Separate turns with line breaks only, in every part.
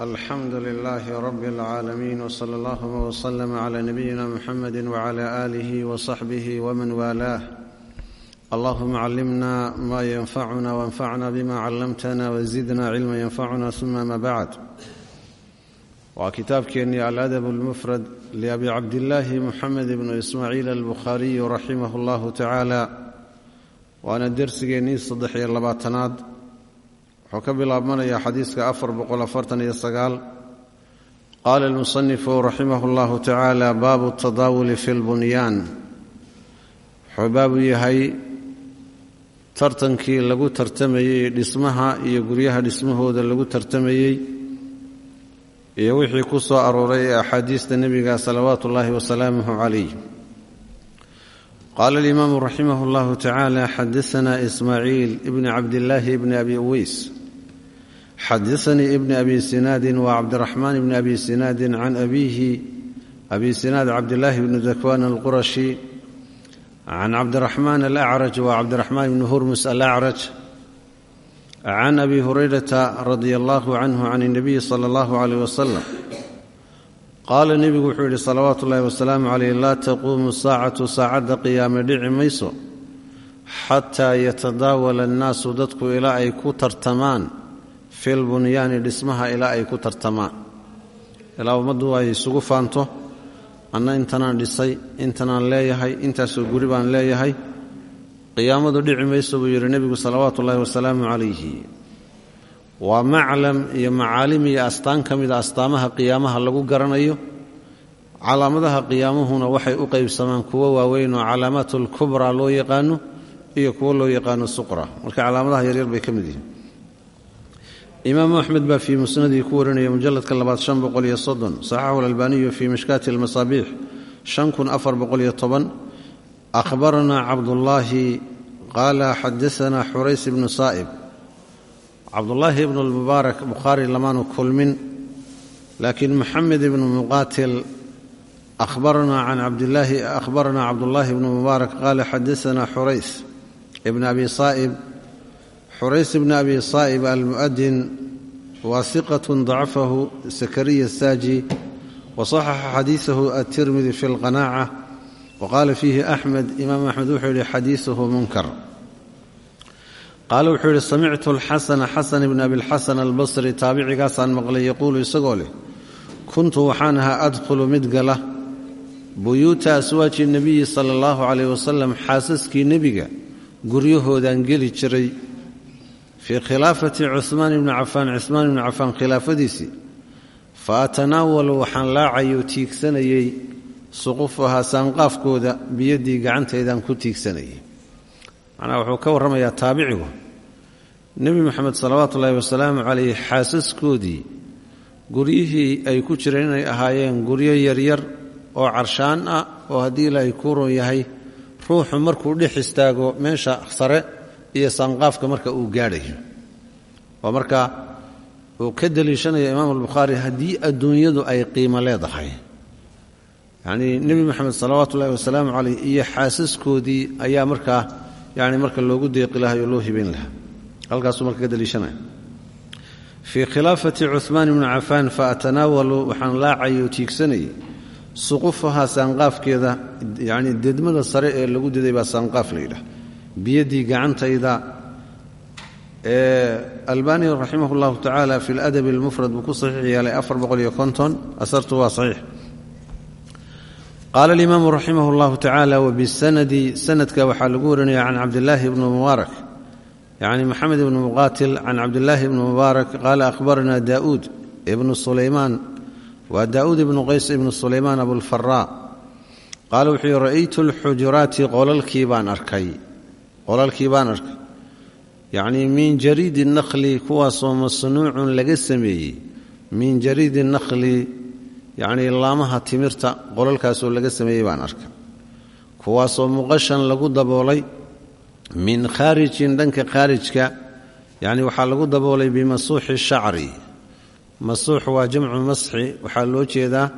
alxamdu lilaahi rabi اlcaalamiin wsala allahuma wslama cla nabiyina muxamedi wcla aalihi wsaxbihi wman waalaah allahuma callimna ma yanfacuna wanfacna bima callamtana wazidna cilma yanfacuna uma ma bacd waa kitaabkeennii aladab اlmufrad liabi cabdillaahi muxamed bnu ismaaciil albukhaariyu raximah اllahu tacaala waana dersigeennii saddex iyo labaatanaad wuxuu ka bilaabmanayaa xadiiska afar boqol afartan iyo sagaal. Qaala almusanifu raximah اllahu tacaala baabu tadaawuli fi lbunyaan wuxuu yahay tartankii lagu tartamayey dhismaha iyo guryaha dhismahooda lagu tartamayey iyo wixii ku soo arooray ee axaadiista nebiga salawaatu ullaahi wasalaamuhu calayh. Qaala alimaamu raximah اllahu tacaala xadaana ismaaciil ibni cabdillaahi bni abi uweys xadaanii ibni abi sinaadin wa cabdiraxmaan ibni abi sinaadin can abiihi abi sinaad cabdillaahi bni dakwaan alqurashi can cabdiraxmaan alacraj wa cabdiraxmaan ibni hurmus alacraj can abi hurayrata radia allahu canhu can اnabiyi sala allahu aleyh wasalam qaala nebigu wuxuu yidhi salawaatu ullahi wasalaamu caleyh laa taquumu saacatu saacadda qiyaame dhici mayso xataa yatadaawala annaasu dadku ilaa ay ku tartamaan fil bunyaani dhismaha ilaa ay ku tartamaan ilaa ummaddu ay isugu faanto anna intanaan dhisay intanaan leeyahay intaasoo guri baan leeyahay qiyaamadu dhici mayso buu yidhi nebigu salawaatu ullaahi wasalaamu calayhi. Waa maclam iyo macaalim iyo astaan ka mida astaamaha qiyaamaha lagu garanayo calaamadaha qiyaamuhuna waxay u qaybsamaan kuwo waaweyn oo calaamaat lkubraa loo yaqaano iyo kuwo loo yaqaano suqra. Marka calaamadaha yaryar bay ka mid yihiin imaamu axmed baa fii musnadii ku warinaya mujaladka labaad shan boqol iyo soddon saxaxu alalbaaniyu fii mishkaati almasaabiix shan kun afar boqol iyo toban. Ahbaranaa cabdullaahi qaala xadaanaa xurays ibnu saa'ib. Cabdullaahi ibnu lmubaarak bukhaari lamaanu kulmin laakiin moxamed ibnu muqaatil ahbaranaa can cabdilaahi ahbaranaa cabdullaahi ibnu mubaarak qaala xadaanaa xurays ibn abi saa'ib xurays ibn abi saa'ib almu'adin waasiqatun dacafahu sakariya saaji wasaxaxa xadiisahu atirmidi fi lqanaaca waqaala fiihi axmed imaam axmed wuxuu yidhi xadiisuhu munkar. Qaale wuxuu yidhi samictu alxasana xasan ibn abilxasan albasri taabicigaasaan maqlay yaquulu isagoo leh kuntu waxaan ahaa adkhulu mid gala buyuuta aswaaji nebiyi sala allahu caleyh wasalam xaasaskii nebiga guryahoodaan geli jiray fii khilaafati cuhmaan ibni cafaan cuhmaan ibni cafaan khilaafadiisii fa atanaawalu waxaan laacayay oo tiigsanayey suqufahaa saanqaafkooda biyaddii gacantaydaan ku tiigsanayay macnaha wuxuu ka warramayaa taabicigu nebi moxamed salawaatu ullaahi wasalaamu calayh xaasaskoodii guryihii ay ku jireen inay ahaayeen guryo yaryar oo carshaan ah oo haddii ilaahay kuu ron yahay ruuxu markuu dhex istaago meesha sare iyo saanqaafka marka uu gaadhayo. Waa marka uu ka deliishanaya imaamu albukhaari haddii adduunyadu ay qiimo leedahay. Yacnii nebi moxamed salawaatu ullahi wasalaamu caleyh iyo xaasaskoodii ayaa markaa yani marka loogu deeqi lahay oo loo hibayn lahaa. Halkaasuu marka ka deliishanaya fii khilaafati cuhmaan ibni cafaan fa atanaawalu waxaan laacayay oo tiigsanayay suqufaha saanqaafkeeda yacnii dedmada sare ee lagu deday baa saanqaaf la yidhaah biyaddii gacantayda ee albaani raximah اllahu tacaala fi ladabi اlmufrad buu ku saxiix yeelay afar boqol iyo konton asartu waa saxiix qaala alimaamu raximah اllahu tacaala wabisanadi sanadka waxaa lagu warinaya can cabdillaahi bni mubaarak yacni moxamed ibni muqaatil can cabdillaahi bni mubaarak qaala ahbarana daa'uud ibnu sulaymaan waa daa'uud ibnu qays ibnu sulaymaan abulfaraa qaala wuxuu yihi ra'aytu alxujuraati qolalkii baan arkay qolalkii baan arkay. Yacnii min jariidi nakhli kuwaasoo masnuucun laga sameeyey. Min jariidi nakhli yacnii laamaha timirta qolalkaasoo laga sameeyey baan arkay. Kuwaasoo muqashan lagu daboolay min khaarijin dhanka khaarijka yacnii waxaa lagu daboolay bimasuuxi shacri. Masuux waa jamcu masxi waxaa loo jeedaa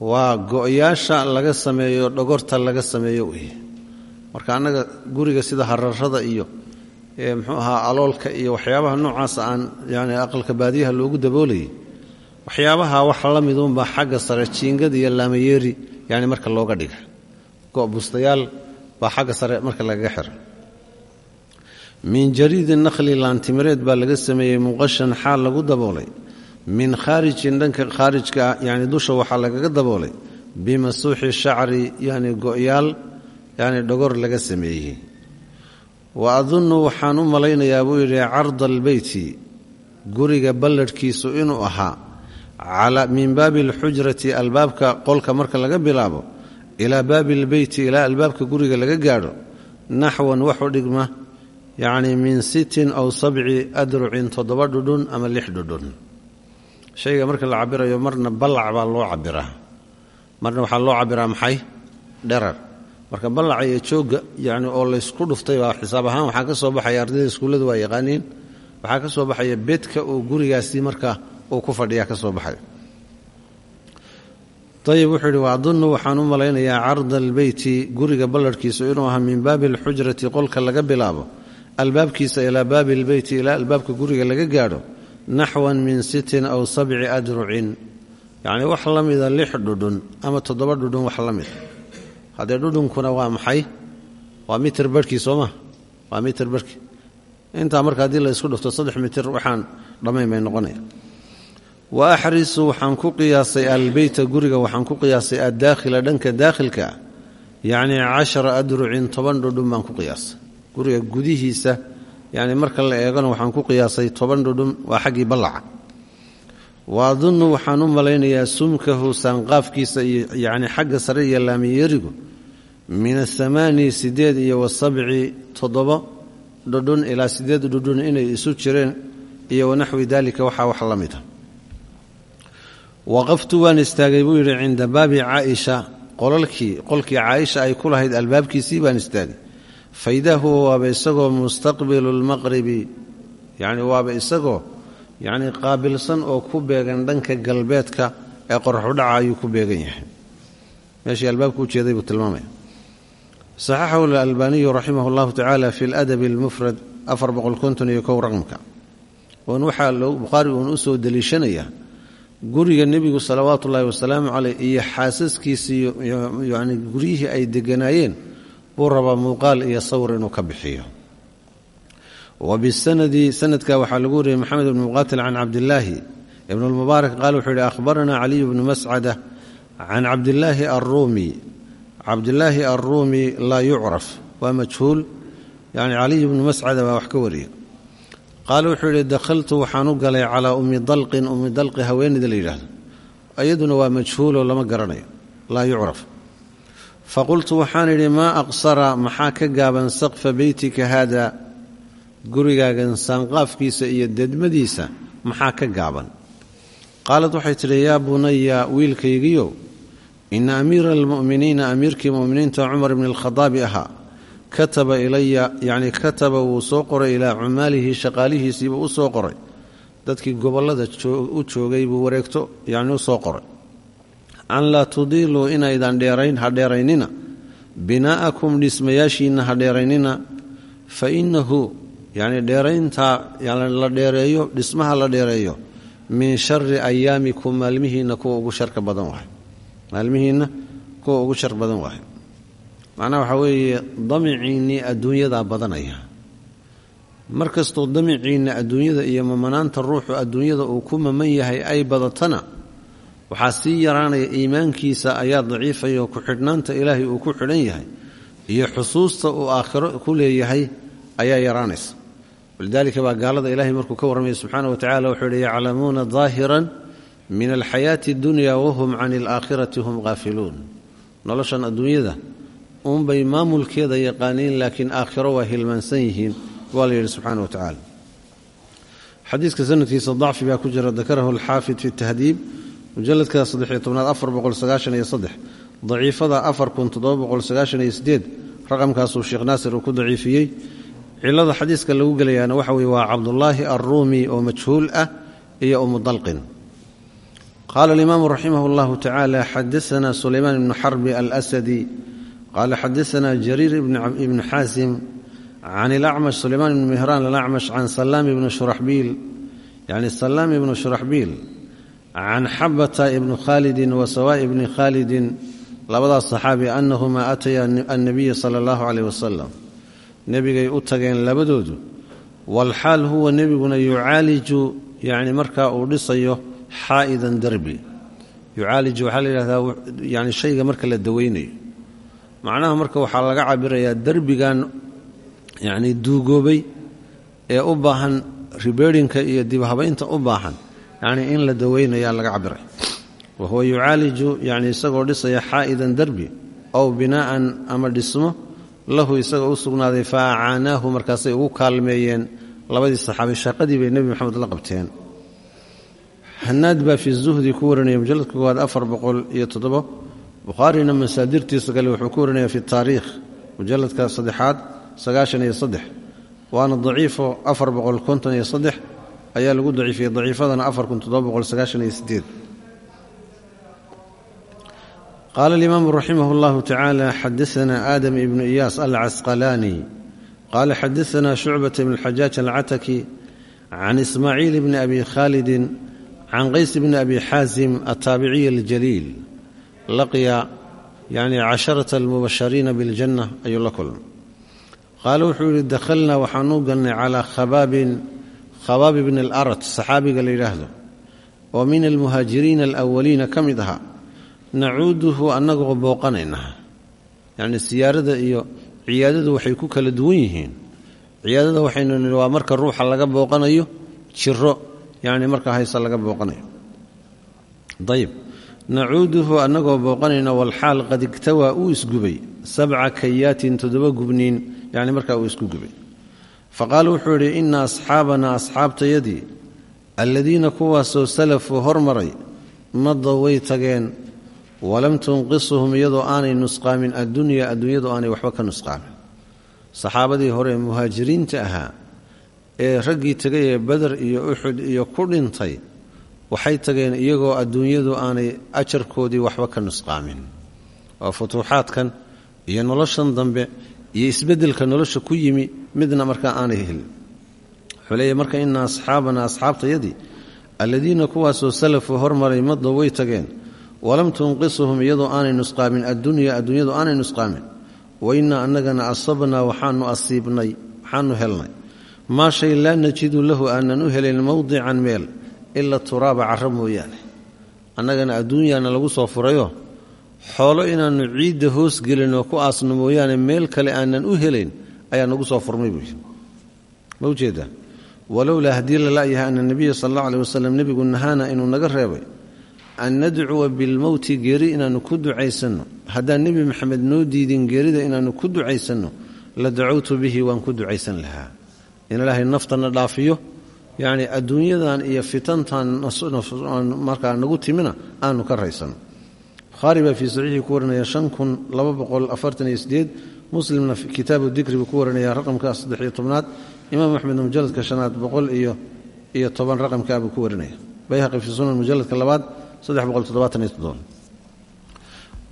waa go'yaasha laga sameeyo dhogorta laga sameeyo wey marka annaga guriga sida hararada iyo muxuu ahaa aloolka iyo waxyaabaha noocaas aan yani aqalka baadiyaha loogu daboolayay waxyaabaha waxa la midunbaa xagga sare jiingad iyo laamayeeri yani marka looga dhiga bustayaal baa xagga sare marka lagaga xira min jariidi nakhli laantimireed baa laga sameeyey muqashan xaal lagu daboolay. Min khaarijin dhanka khaarijka yani dusha waxaa lagaga daboolay. Bimasuuxi shacri yani go'yaal yani dhogor laga sameeyey. Wa adunnu waxaan u malaynayaa buu yidhi carda albeyti guriga balladhkiisu inuu ahaa min baabi alxujrati albaabka qolka marka laga bilaabo ilaa baabi albeyti ilaa albaabka guriga laga gaadho naxwan waxu dhigma yacni min sittin aw sabci adrucin toddoba dhudhun ama lix dhudhun. Shayga marka la cabirayo marna ballac baa loo cabiraa marna waxaa loo cabiraa maxay? Dherar marka ballaca iyo joogga yani oo laysku dhuftay baa xisaab ahaan waxaa ka soo baxaya ardayda iskuulladu waa yaqaaniin. Waxaa ka soo baxaya bedka uu gurigaasi marka uu ku fadhiya ka soo baxay. Ayib wuxuu yidhi waadunnu waxaan u malaynayaa carda albeyti guriga ballarhkiisu inuu ahaa min baabi alxujrati qolka laga bilaabo. Albaabkiisa ilaa baabi albeyti ilaa albaabka guriga laga gaadho naxwan min sittin aw sabci adrucin. Yacnii wax la mida lix dhudhun ama toddoba dhudhun wax la mid haddee dhudhunkuna waa maxay? Waa mitir barhkii sooma waa mitir barhkii. Intaa marka haddii la ysku dhufto saddex mitir waxaan dhammayn bay noqonaya. Wa axrisu waxaan ku qiyaasay albeyta guriga waxaan ku qiyaasay addaakhila dhanka daakhilka. Yacnii cashara adrucin toban dhudhun baan ku qiyaasay. Guriga gudihiisa yani marka la eegona waxaan ku qiyaasay toban dhudhun waa xaggii ballaca wa adunnu waxaan u malaynayaa sumkahu saanqaafkiisa iyo yani xagga sare iyo laamiyerigu min athamaani sideed iyo wasabci toddoba dhudhun ilaa sideed dhudhun inay isu jireen iyo wanaxwi daalika waxaa wax la mid a waqaftu waan istaagay buu yidhi cinda baabi caaisha. Qolalkii qolkii caaisha ay ku lahayd albaabkiisii baan istaagay. Faidaa huwa waaba isagoo mustaqbilu lmaqribi yani waaba isagoo yani qaabilsan oo ku beegan dhanka galbeedka ee qoraxudhaca ayuu ku beegan yahay. Meeshii albaabka u jeeday buu tilmaamaya. Saxaxahu alalbaaniyu raximah llahu tacaala fi ladabi almufrad afar boqolkonton-iyo kow raqmka oon waxaa bukhaari uun u soo deliishanayaa guriga nebigu salawaatu ullaahi wasalaamu caleyh iyo xaasaskiisii yani guryihii ay deganaayeen buu rabaa muuqaal iyo sawir inuu ka bixiyo wa bisanadi sanadka waxaa lagu wariyey maxamed ibn muqaatil can cabdillaahi ibn lmubaarak qaal wuxuu yihi ahbaranaa caliyu bnu mascada can cabdillaahi arruumi cabdillaahi arruumi laa yucraf waa majhuul. Yani caliy bnu mascada baa wax ka wariya qaal wuxuu yidhi dakhaltu waxaan u galay calaa ummi dalqin. Ummi dalqi haweeneyda la yidhaahdo. Iyaduna waa majhuuloo lama garanayo. Laa yucraf. Faqultu waxaan idhi maa aqsara maxaa ka gaaban saqfa beytika haada gurigaagan saanqaafkiisa iyo dedmadiisa maxaa ka gaaban? Qaalad waxay tidhi yaa bunaya wiilkaygiyow ina amiira almu'miniina amiirkii mu'miniinta cumar bni alkhadaabi ahaa kataba ilaya yacni kataba wuu soo qoray ilaa cumaalihi shaqaalihiisiibuu u soo qoray. Dadkii gobollada u joogay buu wareegto yacni u soo qoray. An laa tudiiluu inaydan dheerayn ha dheeraynina. Binaa'akum dhismayaashiinna ha dheeraynina. Fa innahu yacni dheerayntaa la dheereeyo dhismaha la dheereeyo min shari ayaamikum maalmihiinna kuwa ugu sharka badan wahay maalmihiinna kuwa ugu shar badan wahay macnaha waxaa weeye damiciinnii adduunyadaa badanaya. Mar kastoo damiciinna adduunyada iyo mamanaanta ruuxu adduunyada uu ku maman yahay ay badatana waxaa sii yaraanaya iimaankiisa ayaa daciifaya ku xidhnaanta ilaahay uu ku xidhan yahay iyo xusuusta uu aakhiro ku leeyahay ayaa yaraanaysa walidaalika baa gaalada ilaahay markuu ka warramaya subxaana wa tacala wuxuu yidhi yaclamuuna daahiran min alxayaati addunya wahum can alaakhirati hum haafiluun noloshan adduunyada uunbay maamulkeeda yaqaaniin laakiin aakhiro waa hilmaansan yihiin waa la yidhi subxaana wa tacaala. Xadiiska sanadkiisa dacfi baa ku jira dakarahu alxaafid fi tahdiib mujaladka saddexiyo tobnaad afar boqol sagaashan iyo saddex. Daciifada afar kun toddoba boqol sagaashan iyo sideed raqamkaasuu sheekh naasir cilada xadiiska lagu gelayaana waxa weye waa cabdullaahi arruumi oo majhuul ah iyo umu dalqin. Qaala alimaamu raximah اllahu tacaala xadaana sulaymaan ibnu xarbi alasadi qaala xadaana jariir ibnu xaasim can ilacmash sulaymaan ibnu mihraan alacmash can salaam ibni shuraxbiil yani salaam ibnu shuraxbiil can xabata ibni khaalidin wa sawaa'i bni khaalidin labadaas saxaabi annahumaa ataya annabiya sala allahu caleyh wasalam nebigay u tageen labadoodu. Walxaal huwa nebiguna yucaaliju yacni markaa uu dhisayo xaa'idan derbi yucaaliju waxaa la yidhahdaa yani shayga marka la daweynayo. Macnaha marka waxaa laga cabirayaa derbigan yacni duugoobay ee u baahan ribeerinka iyo dibhabaynta u baahan yacni in la daweynayaa laga cabiray wa huwa yucaaliju yacni isagoo dhisaya xaa'idan derbi ow binaa'an ama dhismo lahu isagoo u sugnaaday fa acaanaahu markaasay ugu kaalmeeyeen labadii saxaabi shaqadii bay nebi maxamed la qabteen. Hanaad baa fi zuhdi ku warinaya mujalladka koowaad afar boqol iyo toddobo. Bukhaarina masaadirtiisa kale wuxuu ku warinaya fi taariikh mujalladka saddexaad sagaashan iyo saddex. Waana daciifo afar boqol konton iyo saddex ayaa lagu daciifiyey daciifadana afar kun toddoba boqol sagaashan iyo sideed qaala alimaamu raximah اllahu tacaala xadaana aadam ibnu iyaas alcasqalaani qaala xadaana shucbata bn xajaaj alcataki can ismaaciil bni abi khaalidin can qays bni abi xaasim altaabiciy aljaliil laqiya yani casharata almubashariina biاljanna ayuu la kulmay qaala wuxuu yidhi dakhalnaa waxaanuu galnay calaa khabaabin khabaab bni alarat saxaabiga la yidhaahdo oo min almuhaajiriina alawaliina ka mid ahaa nacuuduhu annagoo booqanayna. Yacni siyaarada iyo ciyaadadu waxay ku kala duwan yihiin. Ciyaadada waxaynu nihi waa marka ruuxa laga booqanayo jiro yacni marka hayse laga booqanayo. Ayib nacuuduhu annagoo booqanayna walxaal qad igtawaa uu isgubay. Sabca kayaatin toddoba gubniin yacni markaa uu isku gubay. Faqaala wuxuu yidhi inna asxaabanaa asxaabtayadii alladiina kuwaasoo salafuu hormaray madda way tageen walam tunqisuhum iyadoo aanay nusqaamin addunya adduunyadu aanay waxba ka nusqaamin. Saxaabadii hore muhaajiriinta ahaa ee raggii tegay ee beder iyo uxud iyo ku dhintay waxay tageen iyagoo adduunyadu aanay ajarkoodii waxba ka nusqaamin. Waa futuuxaadkan iyo noloshan dambe iyo isbeddelka nolosha ku yimi midna markaa aanay helin. Wuxuu marka ina asxaabana asxaabtayadii alladiina kuwaasoo salafuu hormaray madda way tageen walam tunqisuhum iyadoo aanay nusqaamin addunya adduunyadu aanay nusqaamin. Wainaa annagana asabnaa waxaanu asiibnay waxaanu helnay. Maa shay laa najidu lahu aanan u helayn mowdican meel ila turaaba carro mooyaane. Annagana adduunyaana lagu soo furayoo xoolo inaannu ciidda hoos gelin oo ku aasno mooyaane meel kale aanan u helayn ayaa nagu soo furmay buuyi ma u jeedaa walowlaa haddii lalayahay ana nebiya sal alla aleh wasalam nebigu nahaana inuu naga reebay an nadcuwa bilmowti geeri inaannu ku ducaysanno. Haddaan nebi maxamed noo diidin geerida inaannu ku ducaysanno la dacowtu bihi waan ku ducaysan lahaa. In ilaahay naftana dhaafiyo yacni adduunyadan iyo fitantan markaa nagu timina aanu ka raysanno. Bukhaari baa fii saxiixii ku warinaya muslimna kitaabu dikri buu ku warinaya raqamka saddex iyo tobnaad. Imaam axmedna mujaladka shanaad boqol iyo iyo toban raqamkaa buu ku warinaya. Bayhaqi fii sunan mujaladka labaad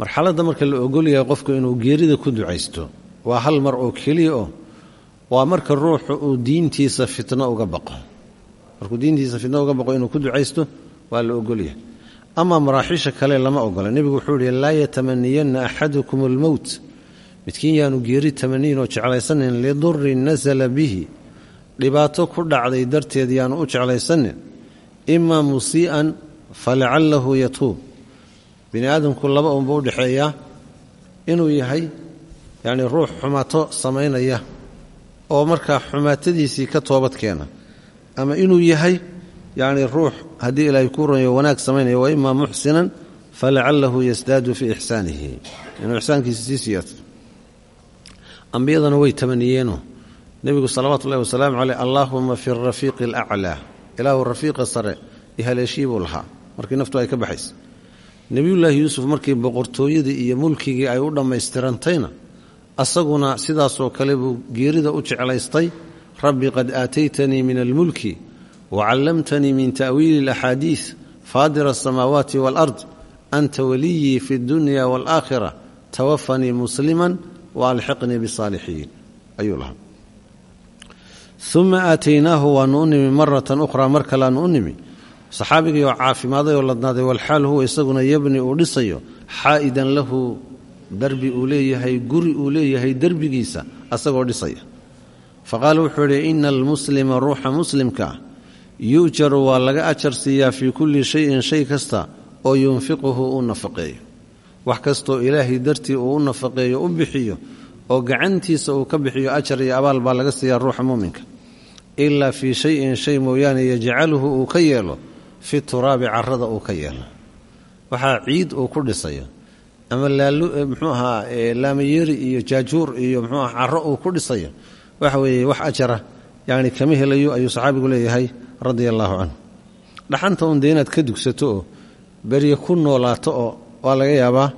marxaladda marka la ogolyahay qofku inuu geerida ku ducaysto waa hal mar oo keliya oo waa marka ruuxu uu diintiisa fitno uga baqo. Markuu diintiisa fitno uga baqo inuu ku ducaysto waa la ogolyahay amaa maraaxiisha kale lama ogola nebigu wuxuu yihi laa yatamaniyanna axadukum almowt midkiin yaanu geeri tamaniyin oo jeclaysanin lidurin nasala bihi. Dhibaato ku dhacday darteed yaanu u jeclaysanin. Imaa musii'an falacalahu yatuub bini aadamku laba unba u dhexeeyaa inuu yahay yacni ruux xumaato samaynaya oo markaa xumaatadiisii ka toobad keena. Ama inuu yahay yacni ruux haddii ilaahay kuu runyo wanaag samaynaya wa imaa muxsinan falacalahu yasdaadu fii ixsaanihi. Inuu ixsaankiisa sii siyaato ambiyadana way tamaniyeenoo. Nebigu salawaatu ullahi wasalaamu caleyh allaahuma fi rafiiqi alaclaa. Ilaahu rafiiqa sare ihaleeshii buu lahaa markii naftu ay ka baxaysa. Nebiyullaahi yuusuf markii boqortooyadii iyo mulkigii ay u dhammaystirantayna asaguna sidaasoo kale buu geerida u jeclaystay rabbi qad aataytanii min almulki wacallamtanii min ta'wiili alaxaadiis faadira asamaawaati waalard anta waliyii fi اddunya waalaakhira tawafanii musliman waalxiqnii bisaalixiin ayuu lahaa. Uma aataynaahu waanu u nimi maratan ukhraa mar kaleaanu u nimi saxaabigii oo caafimaaday oo ladnaaday walxaal huwa isaguna yabni uu dhisayo xaa'idan lahu darbi uu leeyahay guri uu leeyahay derbigiisa asagoo dhisaya. Fa qaala wuxuu idhi ina almuslima ruuxa muslimka ah yu'jaru waa laga ajar siiyaa fii kulli shayin shay kasta oo yunfiquhu uu nafaqeeyo. Wax kastoo ilaahay dartii uu u nafaqeeyo u bixiyo oo gacantiisa uu ka bixiyo ajar iyo abaal baa laga siiyaa ruuxa muuminka. Ilaa fii shayin shay mooyaane yajcaluhu uu ka yeelo fi turaabi carada uu ka yeelo. Waxaa ciid uu ku dhisayo ama mxuu ahaa laamayeeri iyo jaajuur iyo mxuu aha caro uu ku dhisayo waxa weeye wax ajara yani kama helayo ayuu saxaabigu leeyahay radia allaahu canhu. Dhaxanta un dee inaad ka dugsato oo berye ku noolaato oo waa laga yaabaa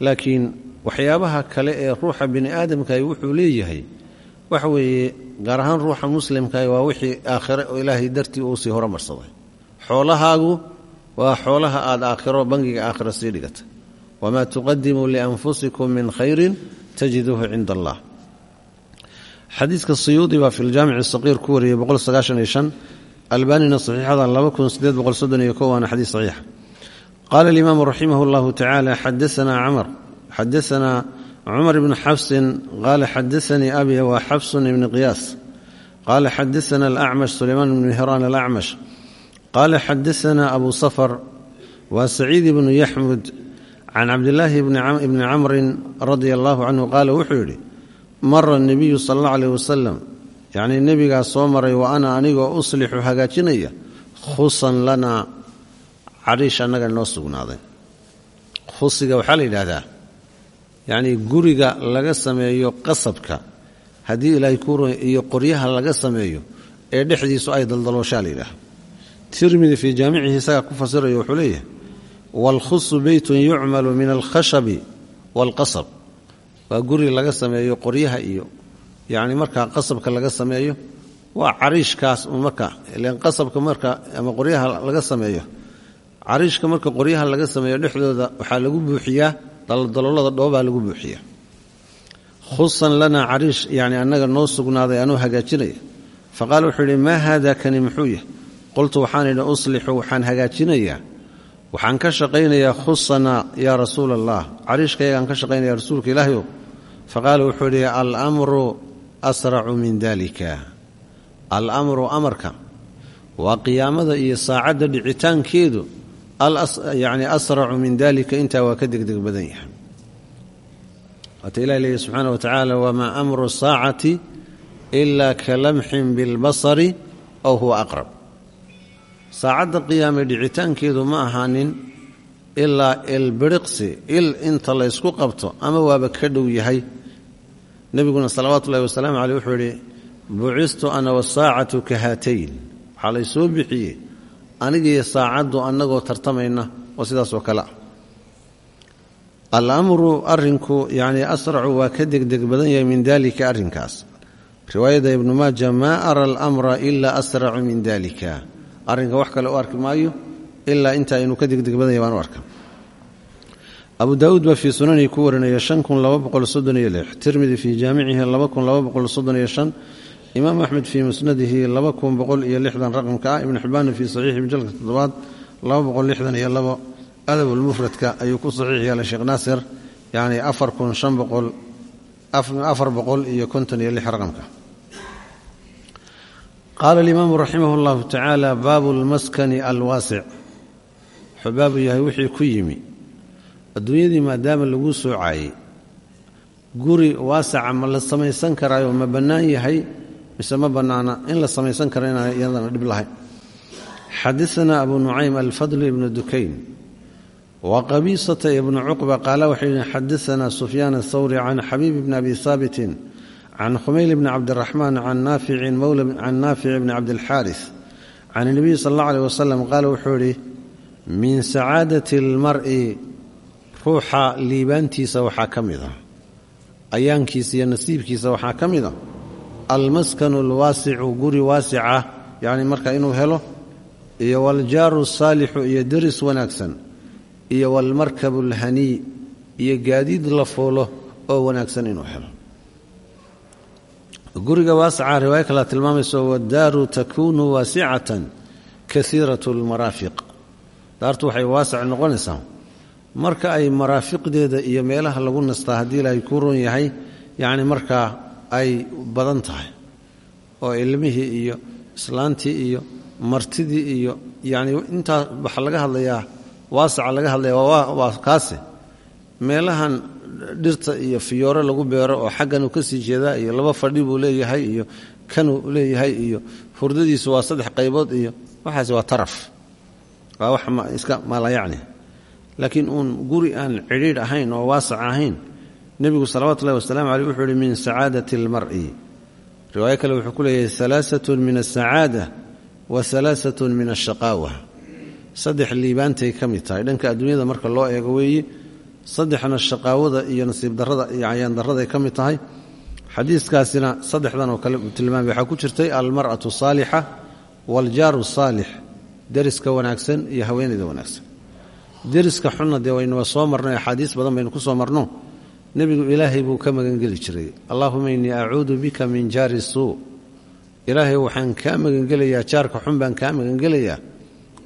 laakiin waxyaabaha kale ee ruuxa bini aadamkahi wuxuu leeyahay waxa weeye gaar ahaan ruuxa muslimkahi waa wixii aakhire oo ilaahay dartii uu sii horumarsaday xoolahaagu waa xoolaha aad aakhiro bangiga aakhiro sii dhigata. Wamaa tuqadimuu lianfusikum min khayrin tajiduuhu cinda allah. Xadiiska siyuudi baa fi ljaamici saqiir ku wariyey albanina saxiixada waana xadiis saxiixa qaala alimaamu raximah اllahu tacaala xadaanaa camar xadaanaa cumar bnu xafsin. Qaala xadaanii abi wa xafsun ibni qiyaas. Qaala xadaana alacmash sulaymaan bnu hiraan alacmash qaala xadaanaa abu safar waa saciid ibnu yaxmud can cabdilaahi bni camrin radia allahu canhu qaala wuxuu yidhi mara nebiyu sal alla aleh wasalam yacnii nebigaa soo maray wa ana anigoo uslixu hagaajinaya khusan lanaa cariish annaga noo sugnaaday khusiga waxaa la yidhaahdaa yacnii guriga laga sameeyo qasabka haddii ilaahay ku iyo qoryaha laga sameeyo ee dhexdiisu ay daldalooshaa la yidhaaha tirmidi fii jaamicihi isagaa ku fasirayo wuxuu leeyahay waalkhusu beytun yucmalu min alkhashabi waalqasab waa guri laga sameeyo qoryaha iyo yacni markaa qasabka laga sameeyo waa cariishkaas marka ilan qasabka marka ama qoryaha laga sameeyo cariishka marka qoryaha laga sameeyo dhexdooda waxaa lagu buuxiyaa daldaloolada dhoobaa lagu buuxiyaa. Khusan lanaa cariish yacni annaga noo sugnaaday anuu hagaajinaya. Fa qaala wuxuu yidhi maa haada kani? Muxuu yahay qultu waxaan idhi uslixu waxaan hagaajinayaa. Waxaan ka shaqaynayaa khusana yaa rasuula allah cariishkayagaan ka shaqaynaya rasuulka ilaahayow. Fa qaala wuxuu yidhi alamru asracu min dalika alamru amarka waa qiyaamada iyo saacadda dhicitaankeedu yani asracu min dalika intaa waa ka degdeg badan yahay. Waata ilah leeyahy subxaana wa tacaala wamaa amru saacati ila ka lamxin bilbasari aw huwa saacadda qiyaame dhicitaankeedu ma ahaanin ilaa ilbiriqsi il inta laysku qabto ama waaba ka dhow yahay. Nebiguna salawaatu ullahi wasalaamu caleyh wuxuu yidhi bucistu ana wasaacatu ka haatayn. Waxaa laysoo bixiyey anigiiyo saacaddu annagoo tartamayna oo sidaasoo kale ah. Alamru arrinku yacni asracu waa ka degdeg badan yahay min dalika arrinkaas. Riwaayadda ibnu maaja maa ara alamra ilaa asracu min dalika arrinka wax kale u arki maayo ilaa intaa inuu ka degdeg badan yahy baan u arka abu daauud baa fii sunanihi ku warinaya tirmidi fii jaamicihi imaam axmed fii musnadihi raqamka ah ibnu xibbaanna fii saxiixi majalka toddobaad adab lmufradka ayuu ku saxiix yeelay sheekh naasir yani afar boqol iyo konton iyo lix raqamka qaala alimaamu raximah اllahu tacaala baabu lmaskani alwaasic wuxuu baabu yahay wixii ku yimi adduunyadii maadaama lagu soocaayey guri waasaca ma la samaysan karaayo ma bannaan yahay mise ma bannaana in la samaysan karo inaan iyadana dhib lahayn xadaana abu nucaym alfadl ibnu dukayn wa qabiisata ibnu cuqba qaala waxay yihiin xadaana sufyaan athawri can xabiib bni abi haabitin can xumayl bni cabdiraxmaan can naafici bni cabdilxaaris can nebiyi sal alla aleh wasalam qaala wuxuu idhi min sacaadati almar'i ruuxa liibaantiisa waxaa ka mid ah ayaankiisa iyo nasiibkiisa waxaa ka mid ah almaskanu alwaasicu guri waasica yacni marka inuu helo iyo waljaaru saalixu iyo deris wanaagsan iyo walmarkabu alhanii iyo gaadiid la fuulo oo wanaagsan inuu helo guriga waasaca riwaayo kalea tilmaamayso waddaaru takuunu waasicatan kaiirat lmaraafiq. Daartu waxay waasac noqonaysaa marka ay maraafiqdeeda iyo meelaha lagu nastaa haddii ilaahay kuu ron yahay yacni markaa ay badan tahay oo ilmihii iyo islaantii iyo martidii iyo yacni intaa waxaa laga hadlayaa waasaca laga hadlaya waa kaase meelahan dhirta iyo fiyoore lagu beero oo xagganuu ka sii jeedaa iyo laba fadhi buu leeyahay iyo kanuu leeyahay iyo hurdadiisu waa saddex qaybood iyo waxaas waa taraf. Waa wax iska maalayacni laakiin uun guri aan cidhiidh ahayn oo waasac ahayn nebigu salawatu ullahi wasalamu aleyh wuxuu ihi min sacaadati almar'i riwaayo kale wuxuu ku leeyahay alaaatun min asacaada wa alaaatun min ashaqaawa saddex liibaantay ka mid tahay. Dhanka adduunyada marka loo eego weeye saddexna shaqaawada iyo nasiib darada iyo cayaan darraday ka mid tahay. Xadiiskaasina saddexdan oo kale tilmaamay waxaa ku jirtay almar'atu saalixa waaljaaru saalix. Deriska wanaagsan iyo haweenayda wanaagsan. Deriska xunna dee waynuwa soo marnay axaadiis badan baynu ku soo marno. Nebigu ilaahay buu ka magangeli jiray. Allaahuma innii acuudu bika min jaari suu. Ilaahay waxaan kaa magangelayaa jaarka xun baan kaa magangelayaa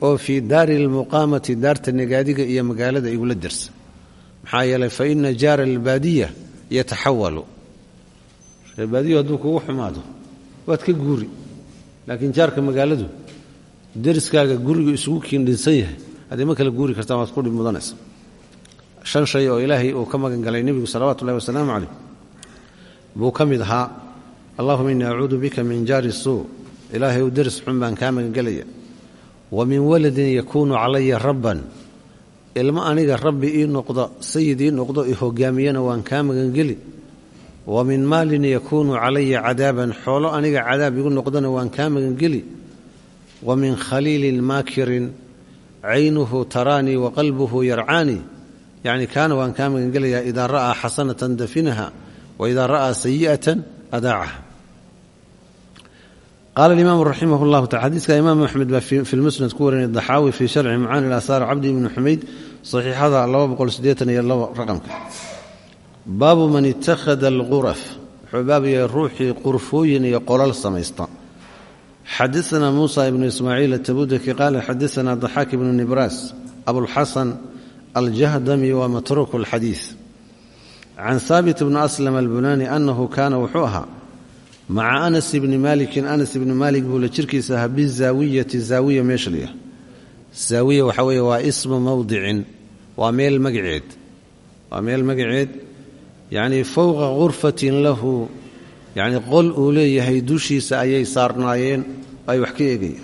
oo fii daari almuqaamati daarta nagaadiga iyo magaalada igula dersa maxaa yeelay fa ina jaara albaadiya yataxawalu. Reerbaadiyu hadduu kugu xumaado waad ka guuri. Laakiin jaarka magaaladu deriskaaga gurigu isugu kiindhinsan yahay haddii ma kala guuri kartaan waad ku dhib mudanaysa shan shay oo ilaahay uu ka magan galay nebigu salawatu ullahi wasalaamu caleyh buu ka mid ahaa allahuma innii acuudu bika min jaari suu. Ilaahay uu deris xun baan kaa magangelaya wa min waladin yakuunu calaya rabban ilmo aniga rabbi ii noqdo sayid ii noqdo i hogaamiyana waan kaa magangeli. Wa min maalin yakuunu calaya cadaaban xoolo aniga cadaab igu noqdona waan kaa magangeli. Wa min khaliilin maakirin caynuhu taraanii wa qalbuhu yarcaanii yacni kaana waan kaa magangelayaa idaa ra'aa xasanatan dafinaha wa idaa ra'aa sayi'atan adaacaha qaala alimaamu raximah llahu taala xadiiska imaam axmed baa fi lmusnad ku warinay daxaawi fii sharci macaani ilasaar cabdi ibni xumayd saxiixada iyo raqamka baabu man itakhada alquraf wuxuu baab yahay ruuxii qurfooyin iyo qolal samaysta xadaana muusa ibnu ismaaciil atabudaki qaala xadaana daxaak ibnu nibraas abulxasan aljahdami wa matruuk alxadiid can haabit bni aslam albunaani annahu kaana wuxuu ahaa maca anas ibni maalikin anas ibni maalik buu la jirkiisa ahaa bizaawiyati zaawiya meesha layah zaawiya waxaa weeye waa ismu mowdicin waa meel magaceed. Waa meel magaceed yacnii fowqa ghurfatin lahu yacnii qol uu leeyahay dushiisa ayay saarnaayeen ay wax ka eegayeen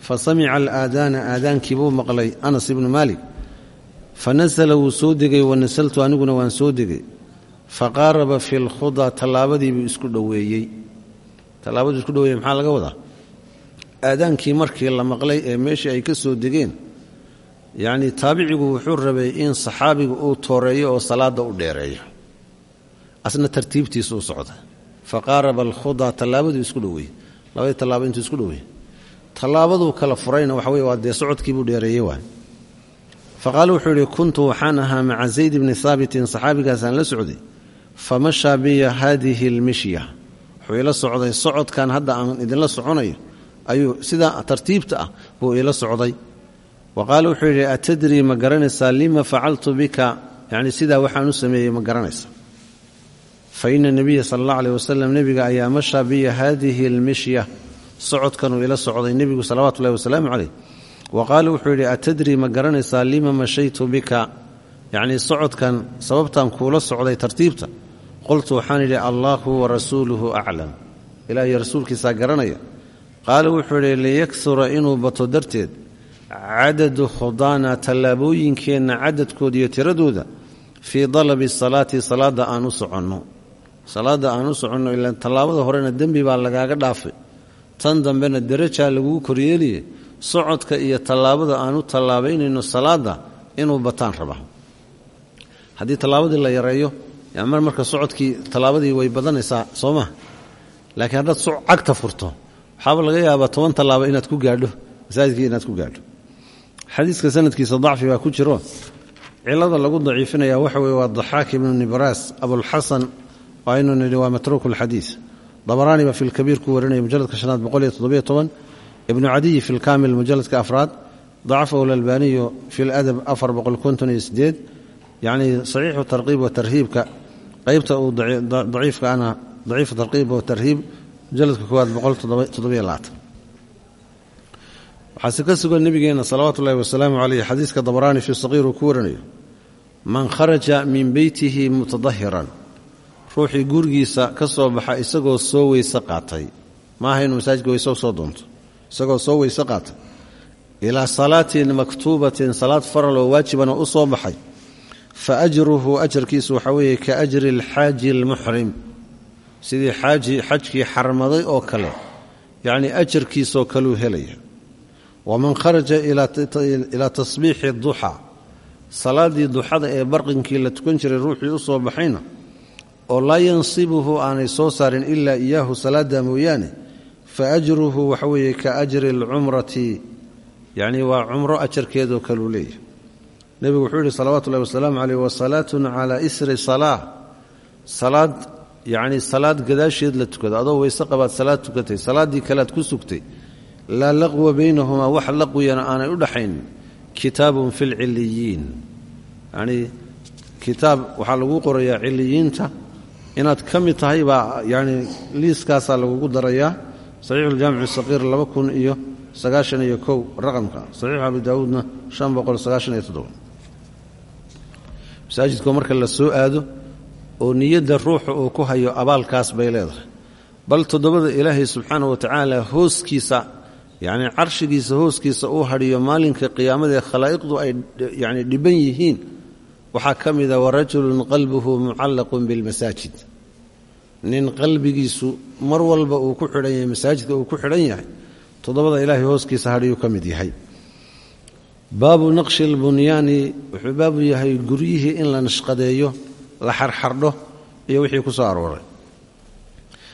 fa samica alaadaana aadaankii buu maqlay anas ibnu maalik fa nasala wuu soo degay wa aniguna waan soo degay fa qaaraba fi lkhudaa tallaabadiibuu isku dhoweeyey. Tallaabaduu isku dhoweeyey maxaa laga wadaa? Aadaankii markii la maqlay ee meeshii ay ka soo degeen yacnii taabicigu wuxuu rabay in saxaabigu uu tooreeyo oo salaadda u dheereeyo. Asna tartiibtiisa u socda. Fa qaaraba alkhudaa tallaabaduu isku dhoweeyey. Labadii tallaabo intuu isku dhoweeyey. Tallaabaduu kala furayna waxa weye waa dee socodkiibuu dheereeyey waay. Fa qaala wuxuu yidhi kuntu waxaan ahaa maca zayd bni haabitin saxaabigaasaan fa mashaa biya haadihi almishya? Wuxuu ila socday socodkan hadda aan idinla soconayo ayuu sidaa tartiibta ah buu ila socday. Wa qaala wuxuu yidhi atadrii ma garanaysaa lima facaltu bika? Yacni sidaa waxaan u sameeyey ma garanaysaa fa ina nebiya sala allah aleh wasalam nebiga ayaa mashaa biya almishya? Socodkanuu ila socday nebigu salawaatu wasalaamu caleyh wa qaala wuxuu yidhi atadrii ma garanaysaa lima mashaytu bika yacnii socodkan sababtaan kuula socday tartiibta. Qultu waxaan yidhi allaahu wa rasuuluhu aclam. Ilaahiyo rasuulkiisaa garanaya. Qaala wuxuu yidhi liyaksura inuu bato darteed cadadu khudaana tallaabooyinkeenna cadadkooda iyo tiradooda fii dalabi salaati salaadda aan u soconno. Salaadda aan u soconno ilaan tallaabada horena dembi baa lagaaga dhaafay. Tan dambena derajaa laguu koryeeliye socodka iyo tallaabada aan u tallaabaynayno salaadda inuu bataan raba haddii tallaabadii la yareeyo mar marka socodkii tallaabadii way badanaysaa soo maa laakiin haddaad cagta furto waxaaba laga yaabaa toban tallaabo inaad ku gaadho masaajidkii inaad ku gaadho. Xadiiska sanadkiisa dacfi baa ku jiro. Cilada lagu daciifinaya waxa weye waa daxaak ibnu nibraas abulxasan aynu nidhi waa matruuk alxadiid dabaraani baa fi lkabiir ku warinaya mujaladka shanaad boqol iyo toddobiyo toban. Ibnu cadiyi fi lkaamil mujaladka afraad dacafahu lalbaniyu fi ladab afar boqol konton iyo sideed yacni saxiixu tarqiib wa tarhiibka qeybta uu daciifka ana daciifu tarqiib wa tarhiib mujaladka koowaad boqol toddobiyo labaatan. Waxaase ka sugan nebigeenna salawaatu ullahi wasalaamu caleyh xadiiska dabaraani fii saqiir uu ku warinayo man kharaja min beytihi mutadahiran ruuxii gurigiisa ka soo baxa isagoo soo weyse qaatay. Maaha inuu masaajidka weyse soo doonto. Isagoo soo weyse qaatay. Ilaa salaatin baxay fa ajruhu ajarkiisu waxaa weeye ka ajri alxaaji almuxrim sidii xaaji xajkii xarmaday oo kale. Yacnii ajarkiisoo kaluu helaya. Waman kharaja ilaa tasbiixi duxaa salaaddii duxada ee barqinkii la tukan jiray ruuxii u soo baxayna oo laa yansibuhu aanay soo saarin ilaa iyaahu salaada mooyaane fa ajruhu waxa weeye ka ajri alcumrati. Waa cumro ajarkeedoo kaluu leeyahy nebigu wuxuu yidhi salawaatu ullahi wasalaamu caleyh wasalaatun calaa isri salaa salaad yacnii salaad gadaasheed la tukado adoo weyse qabaad salaad tukatay salaaddii kalead ku sugtay laa laqwa baynahumaa wax laqwiyana aanay u dhaxayn kitaabun fi lciliyiin yacnii kitaab waxaa lagu qorayaa ciliyiinta inaad ka mid tahay baa yacni liiskaasaa lagugu darayaa saxiixuuljaamici saqiir laba kun iyo sagaashan iyo kow raqamka saxiixu abi daawuudna shan boqol sagaashan iyo toddoba masaajidkoo marka la soo aado oo niyadda ruuxa uu ku hayo abaalkaas bay leedahay. Bal toddobada ilaahay subxaana wa tacaala hooskiisa yacnii carshigiisa hooskiisa uu hadhiyo maalinka qiyaamadaee khalaa'iqdu ay yacni dhiban yihiin waxaa ka mida warajulun qalbuhu mucallaqun bilmasaajid nin qalbigiisu mar walba uu ku xidhan yahay masaajidka uu ku xidhan yahay toddobada ilaahay hooskiisa hadhiyuu ka mid yahay baabu naqshi lbunyaani wuxuu baabu yahay guryihii in la nashqadeeyo la xarxardho iyo wixii ku soo arooray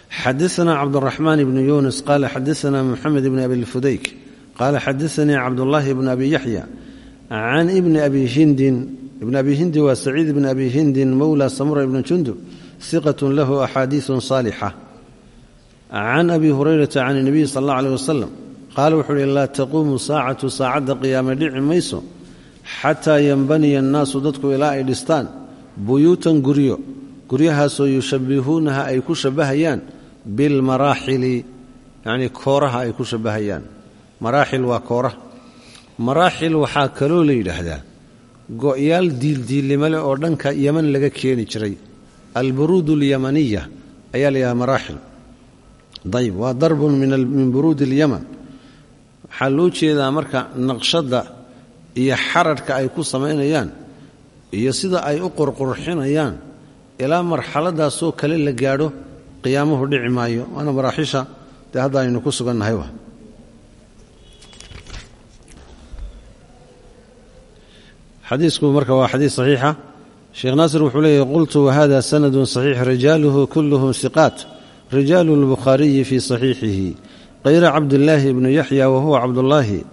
xadaثna cabdالرaxmaan bn yunis qala xadaثna mxamed bn abi lfudayk qala xadaثanii cabdullahi bn abi yaxya can ibni abi hindin ibn abi hindi waa saciid bn abi hindin mowla samura ibn jundub hiqat lahu axaadiiثu صaalixa can abi hurayrata can الnabiy sal اllah alيه wasalam qaala wuxuu uhi laa taquumu saacatu saacadda qiyaame dhici mayso xataa yanbaniya annaasu dadku ilaa ay dhistaan. Buyuutan guryo guryahaasoo yushabbihuunaha ay ku shabbahayaan bilmaraaxili yacnii kooraha ay ku shabbahayaan. Maraaxil waa kooraha maraaxil waxaa kaloo la yidhaahdaa go'yaal diildiillimo leh oo dhanka yeman laga keeni jiray. Alburuud alyamaniya ayaa la yidhahdaa maraaxil. Dayib waa darbun min buruudi alyaman waxaa loo jeedaa marka naqshadda iyo xararhka ay ku samaynayaan iyo sida ay u qurqurxinayaan ilaa marxaladaasoo kale la gaadho qiyaamuhu dhici maayo. Waana maraaxiisha dee hadda aynu ku sugannahay wa xadiisku marka waa xadiis saxiixa. Sheekh naasir wuxuu leeyahy qultu wahada sanadun saxiix rijaaluhu kulluhum siqaat. Rijaalu lbukhaariyi fii saxiixihi kayra cabdillaahi bnu yaxya wahuwa cabdulaahi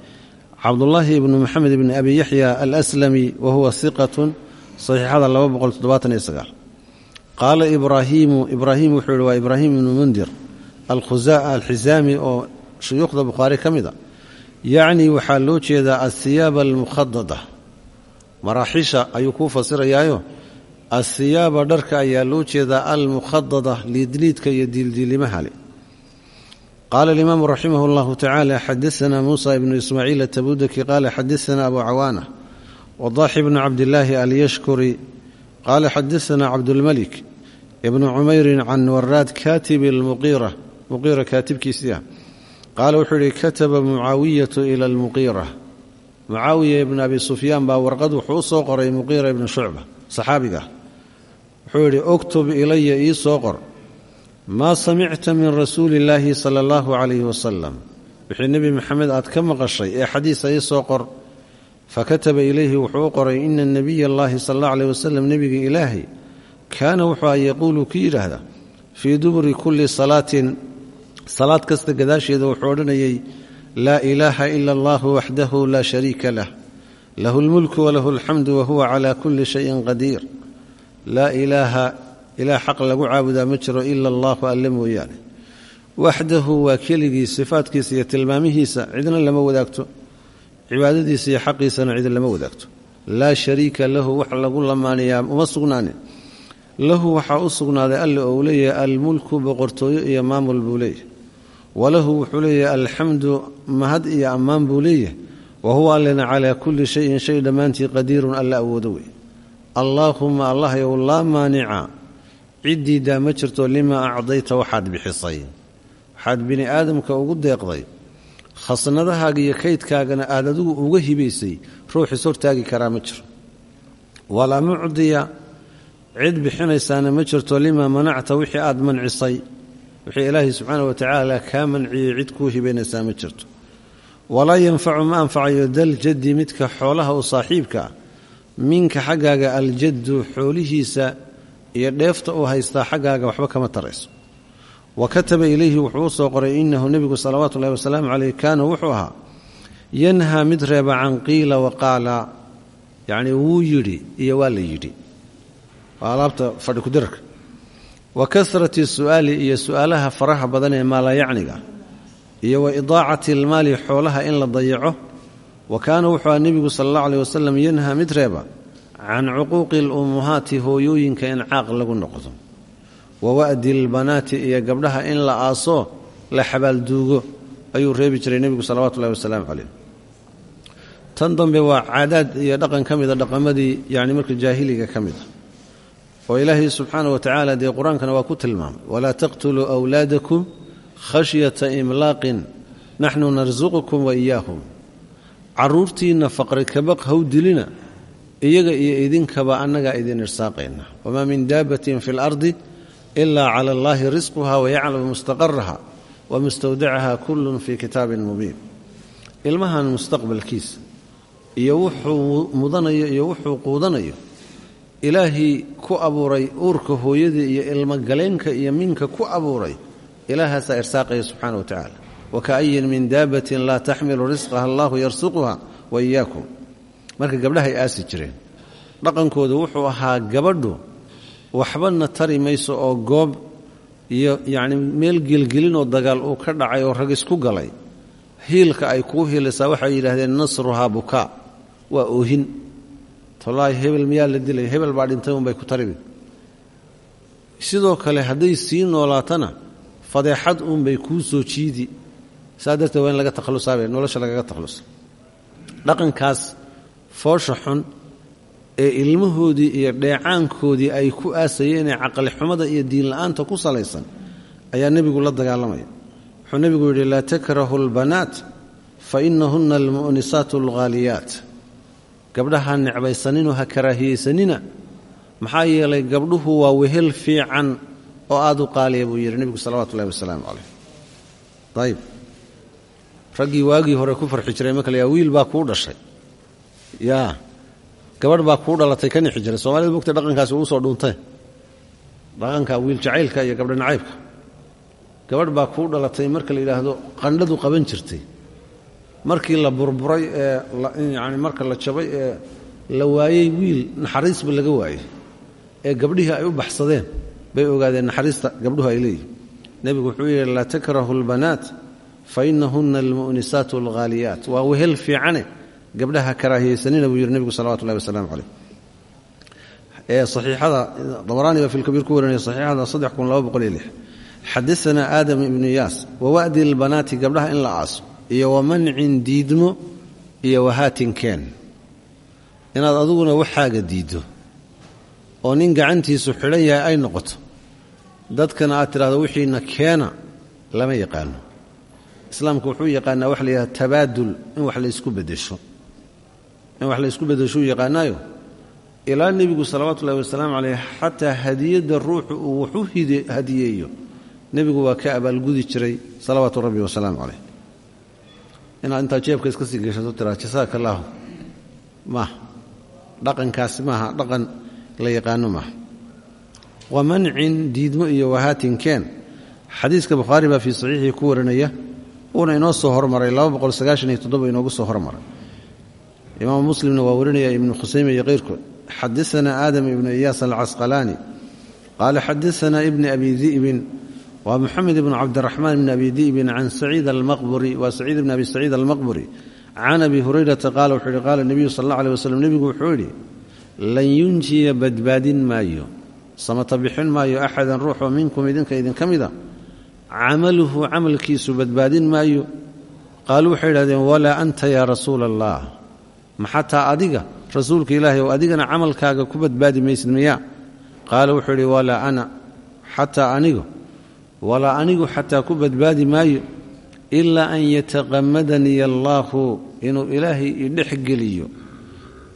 cabdullaahi ibnu maxamed ibni abi yaxya alaslami wahuwa hiqatun saxiixada qaala ibraahiimu ibraahim wuxuu yihi waa ibraahim ibnu mundir alxisaami oo shuyuukhda bukhaari ka mid a yacni waxaa loo jeedaa ahiyaaba almukhadada maraaxiisha ayuu kuu fasirayaayo ahiyaaba dharka ayaa loo jeedaa almukhadada liidliidka iyo diildiilimaha le qaala alimaamu raximah اllahu tacaala xadaana muusa ibnu ismaaciil atabudaki qaala xadaana abu cawaana wadaxi bnu cabdillaahi alyashkuri qaala xadaana cabdulmalik ibnu cumeyrin can waraad kaatibi lmuqiira muqiira kaatibkiisiia qaala wuxuu yihi kataba mucaawiyatu ila almuqiira mucaawiya ibnu abi sufyaan baa warqad wuxuu u soo qoray muqiira ibnu shucba saxaabiga wuxuu yidhi uktub ilaya ii soo qor maa samicta min rasuuli illaahi sala allahu calayhi wasalam wixii nebi maxamed aad ka maqashay ee xadiisa ii soo qor fakataba ilayhi wuxuu u qoray ina nebiya allahi sala allahu aleyh wasalam nebiga ilaahay kaana wuxuu a yaquulu ku yidhaahda fii duburi kulli salaatin salaad kasta gadaasheeda wuxuu odhanayay laa ilaaha ila allahu waxdahu laa shariika lah lahu lmulku walahu alxamdu wahuwa cala kulli shayin qadiir ilaah xaq lagu caabudaa ma jiro ila allahu alle mooyaane. Waxdahu waa keligii sifaadkiisa iyo tilmaamihiisa cidna lama wadaagto. Cibaadadiisa iyo xaqiisana cid lama wadaagto. Laa shariika lahu wax lagu lamaanayaa uma sugnaanin. Lahu waxaa u sugnaaday alle ou leeyahay almulku boqortooyo iyo maamul buu leeyahay. Walahu wuxuu leeyahay alxamdu mahad iyo ammaan buu leeyahay. Wa huwa allena calaa kulli shayin shay dhammaantii qadiirun alla awoodo wey allaahuma allah yow laa maanica ciddiidaa ma jirto limaa acdayta waxaad bixisay. Waxaad bini aadamka ugu deeqday. Khasnadahaaga iyo kaydkaagana aad adigu uga hibaysay ruuxis hortaagi karaa ma jiro. Walaa mucdiya cid bixinaysaana ma jirto limaa manacta wixii aad mancisay wixii ilaahay subxaana wa tacaala kaa manciyey cid kuu hibaynaysaa ma jirto. Walaa yanfacu ma anfacayo daljaddi midka xoolaha u saaxiibka minka xaggaaga aljaddu xoolihiisa iyo dheefta uu haystaa xaggaaga waxba kama tarayso. Wa kataba ilayhi wuxuu u soo qoray innahu nebigu salawaatu ullahi wasalaamu caleyh kaana wuxuu ahaa yanhaa mid reeba can qiila wa qaala. Yacnii wuu yidhi iyo waa la yidhi. Waa alaabta fadhi wa kasrati su'aali iyo su'aalaha faraha badan ee maalayacniga iyo wa idaacati almaali xoolaha in la dayaco wa kaana wuxuu aha nebigu sala allahu aleyh wasalam yanhaa mid reeba can cuquuqi alummuhaati hooyooyinka in caaq lagu noqdo wa wa'di lbanaati iyo gabdhaha in la aaso la xabaalduugo ayuu reebi jiray nebigu salawatu ullahi wasalaamu caleyh tan dambe waa caadaad iyo dhaqan ka mida dhaqamadii yacni marka jaahiliga ka mida oo ilaahay subxaana wa tacaala dee qur'aankana waa ku tilmaamay walaa taqtuluu awlaadakum khashyata imlaaqin naxnu narsuqukum wa iyaahum carruurtiinna faqri kabaq haw dilina iyaga iyo idinkaba annagaa idin irsaaqayna. Wamaa min daabbatin fi lardi ilaa cala allaahi risquha wayaclamu mustaqaraha wa mustawdacaha kullun fii kitaabin mubiin. Ilmahan mustaqbalkiisa iyo wuxuu mudanayo iyo wuxuu quudanayo ilaahii ku abuuray uurka hooyadii iyo ilmogaleenka iyo minka ku abuuray ilaahaasaa irsaaqaya subxaana wa tacaala. Wakaayin min daabatin laa taxmilu risqaha allahu yarsuquha wa iyaakum marka gabdhahay aasi jireen. Dhaqankoodu wuxuu ahaa gabadhu waxbana tari mayso oo goob iyo yacni meel gelgelinoo dagaal uu ka dhacay oo rag isku galay. Hiilka ay kuu hiilaysaa waxay yidhaahdeen nasruhaa bukaa waa oohin. Tolaahi hebel miyaa la dilay hebel baa dhintay unbay ku taribi sidoo kale hadday sii noolaatana fadeexad uunbay kuu soo jiidi. Saa darteed waa in laga takhalusaabe nolosha lagaga takhalusa. Dhaqankaas foosha xun ee ilmahoodii iyo dheecaankoodii ay ku aasayeen ee caqlixumada iyo diinla'aanta ku salaysan ayaa nebigu la dagaalamaya. Wuxuu nebigu yidhi laa takrahu lbanaat fa inahunna almu'nisaatu alghaaliyaat. Gabdhaha necbaysaninoo ha karaahiyeysanina maxaa yeelay gabdhuhu waa wehel fiican oo aad u qaaliya buu yidhi nebigu salawatu ullahi wasalaamu calayh. Ayib raggii waagii hore ku farxi jiray marka layaa wiil baa kuu dhashay yaa gabadh baa kuu dhalatay ka nixi jiray. Soomaalida mogta dhaqankaasi uu soo dhuuntay dhaqanka wiil jacaylka iyo gabdha nacaybka. Gabadh baa kuu dhalatay marka la yidhaahdo qandhadu qaban jirtay. Markii la burburay ee yani marka la jabay ee la waayey wiil naxariisba laga waayey. Ee gabdhihii ay u baxsadeen bay ogaadeen naxariista gabdhuhu ay leeyihiin nebigu wuxuu yidhi laa takrahu lbanaat fa inahunna almu'nisaatu alghaaliyaat. Waa wehel fiicane gabdhaha karaahiyeysanina buu yidhi nebigu salawatu wasalaamu caleyh ee saxiixada dabaraani baa fi lkabiir ku warinaya saxiixada saddex kun laba boqol iyo lix. Xadaanaa aadam ibnu yaas wawa'di lbanaati gabdhaha in la aaso iyo wamancin diidmo iyo wahaatin keen. Inaad aduguna waxaaga diiddo oo nin gacantiisu xidhan yahay ay noqoto dadkana aad tidhahdo wixiina keena lama yaqaano. Islaamku wuxuu yaqaanaa waxa la yidhahda tabaadul in wax laysku beddesho in wax laysku beddeshou yaqaanaayo ilaa nebigu salawaatu ullahi wasalaamu caleyh xataa hadiyadda ruuxu uu waxu hadiyeeyo nebigu waa ka abaalgudi jiray salawaatu rabbi wasalaamu caleyh inaad intaa jeebka iska sii geshato tiraa jasaaka allaahu maaha dhaqankaasi maaha dhaqan la yaqaano maaha wa mancin diidmo iyo wahaatin keen. Xadiiska bukhaari baa fii saxiixii ku warinaya uuna inoo soo hormaray inoogu soo hormaray imaamu muslimna waa warinaya ibnu khusayme iyo keyrkood xadaanaa aadam ibnu iyaas alcasqalaani qaala xadaanaa ibni abi di'bin waa moxamed ibnu cabdiraxmaan bni abi di'bin can saciid almaqburi waa saciid ibni abi saciid almaqburi. Can abi hurayrata qaala wuxuu yihi qaala nebiyu sal alla aleh waslem nebigu wuxuu yidhi lan yunjiya badbaadin maayo samata bixin maayo axadan ruuxoo minkum idinka idinka mida camaluhu camalkiisu badbaadin maayo. Qaaluu waxay idhahdeen walaa anta yaa rasuula allah ma xataa adiga rasuulka ilaahay oo adigana camalkaaga ku badbaadi maysid miyaa qaala wuxuu yidhi walaa ana xataa anigu walaa anigu xataa ku badbaadi maayo ilaa an yataqamadanii allaahu inuu ilaahay idhex geliyo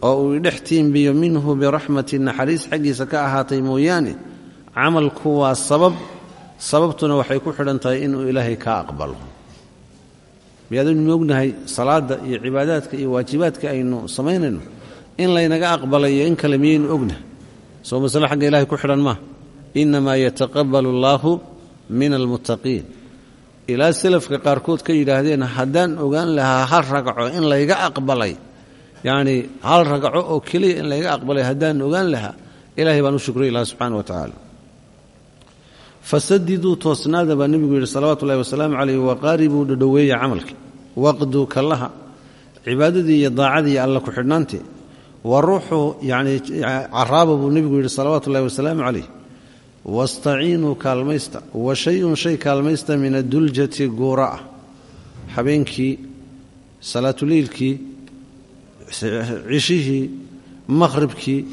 oo uu idhex tiimbiyo minhu biraxmati naxariis xaggiisa ka ahaatay mooyaane. Camalku waa sabab sababtuna waxay ku xidhan tahay inuu ilaahay kaa aqbalo miyaadaynu ognahay salaadda iyo cibaadaadka iyo waajibaadka aynu samaynayno? In laynaga aqbalayo in kale miyaynu ognahay soo masale xagga ilahay ku xidhan maaha innamaa yataqabalu allaahu min almuttaqiin ilaa selafka qaarkood ka yidhaahdeen haddaan ogaan lahaa hal ragco in layga aqbalay yacnii hal ragco oo keliya in layga aqbalay haddaan ogaan lahaa ilahay baan u shukray ilaha subxana wa tacaala fasadiduu toosnaada baa nebigu yidhi salawaatu ullahi wasalaamu calayh waqaaribuu dhadhoweeya camalkii waqduu kallaha cibaadadii iyo daacadii alla ku-xidhnaantii wa ruuxu yacnii caraaba buu nebigu yidhi salawaatu ullahi wasalaamu calayh wastaciinuu kaalmaysta wa shay-un shay kaalmaysta min aduljati guura ah habeenkii salaatuleylkii cishihii maqhribkii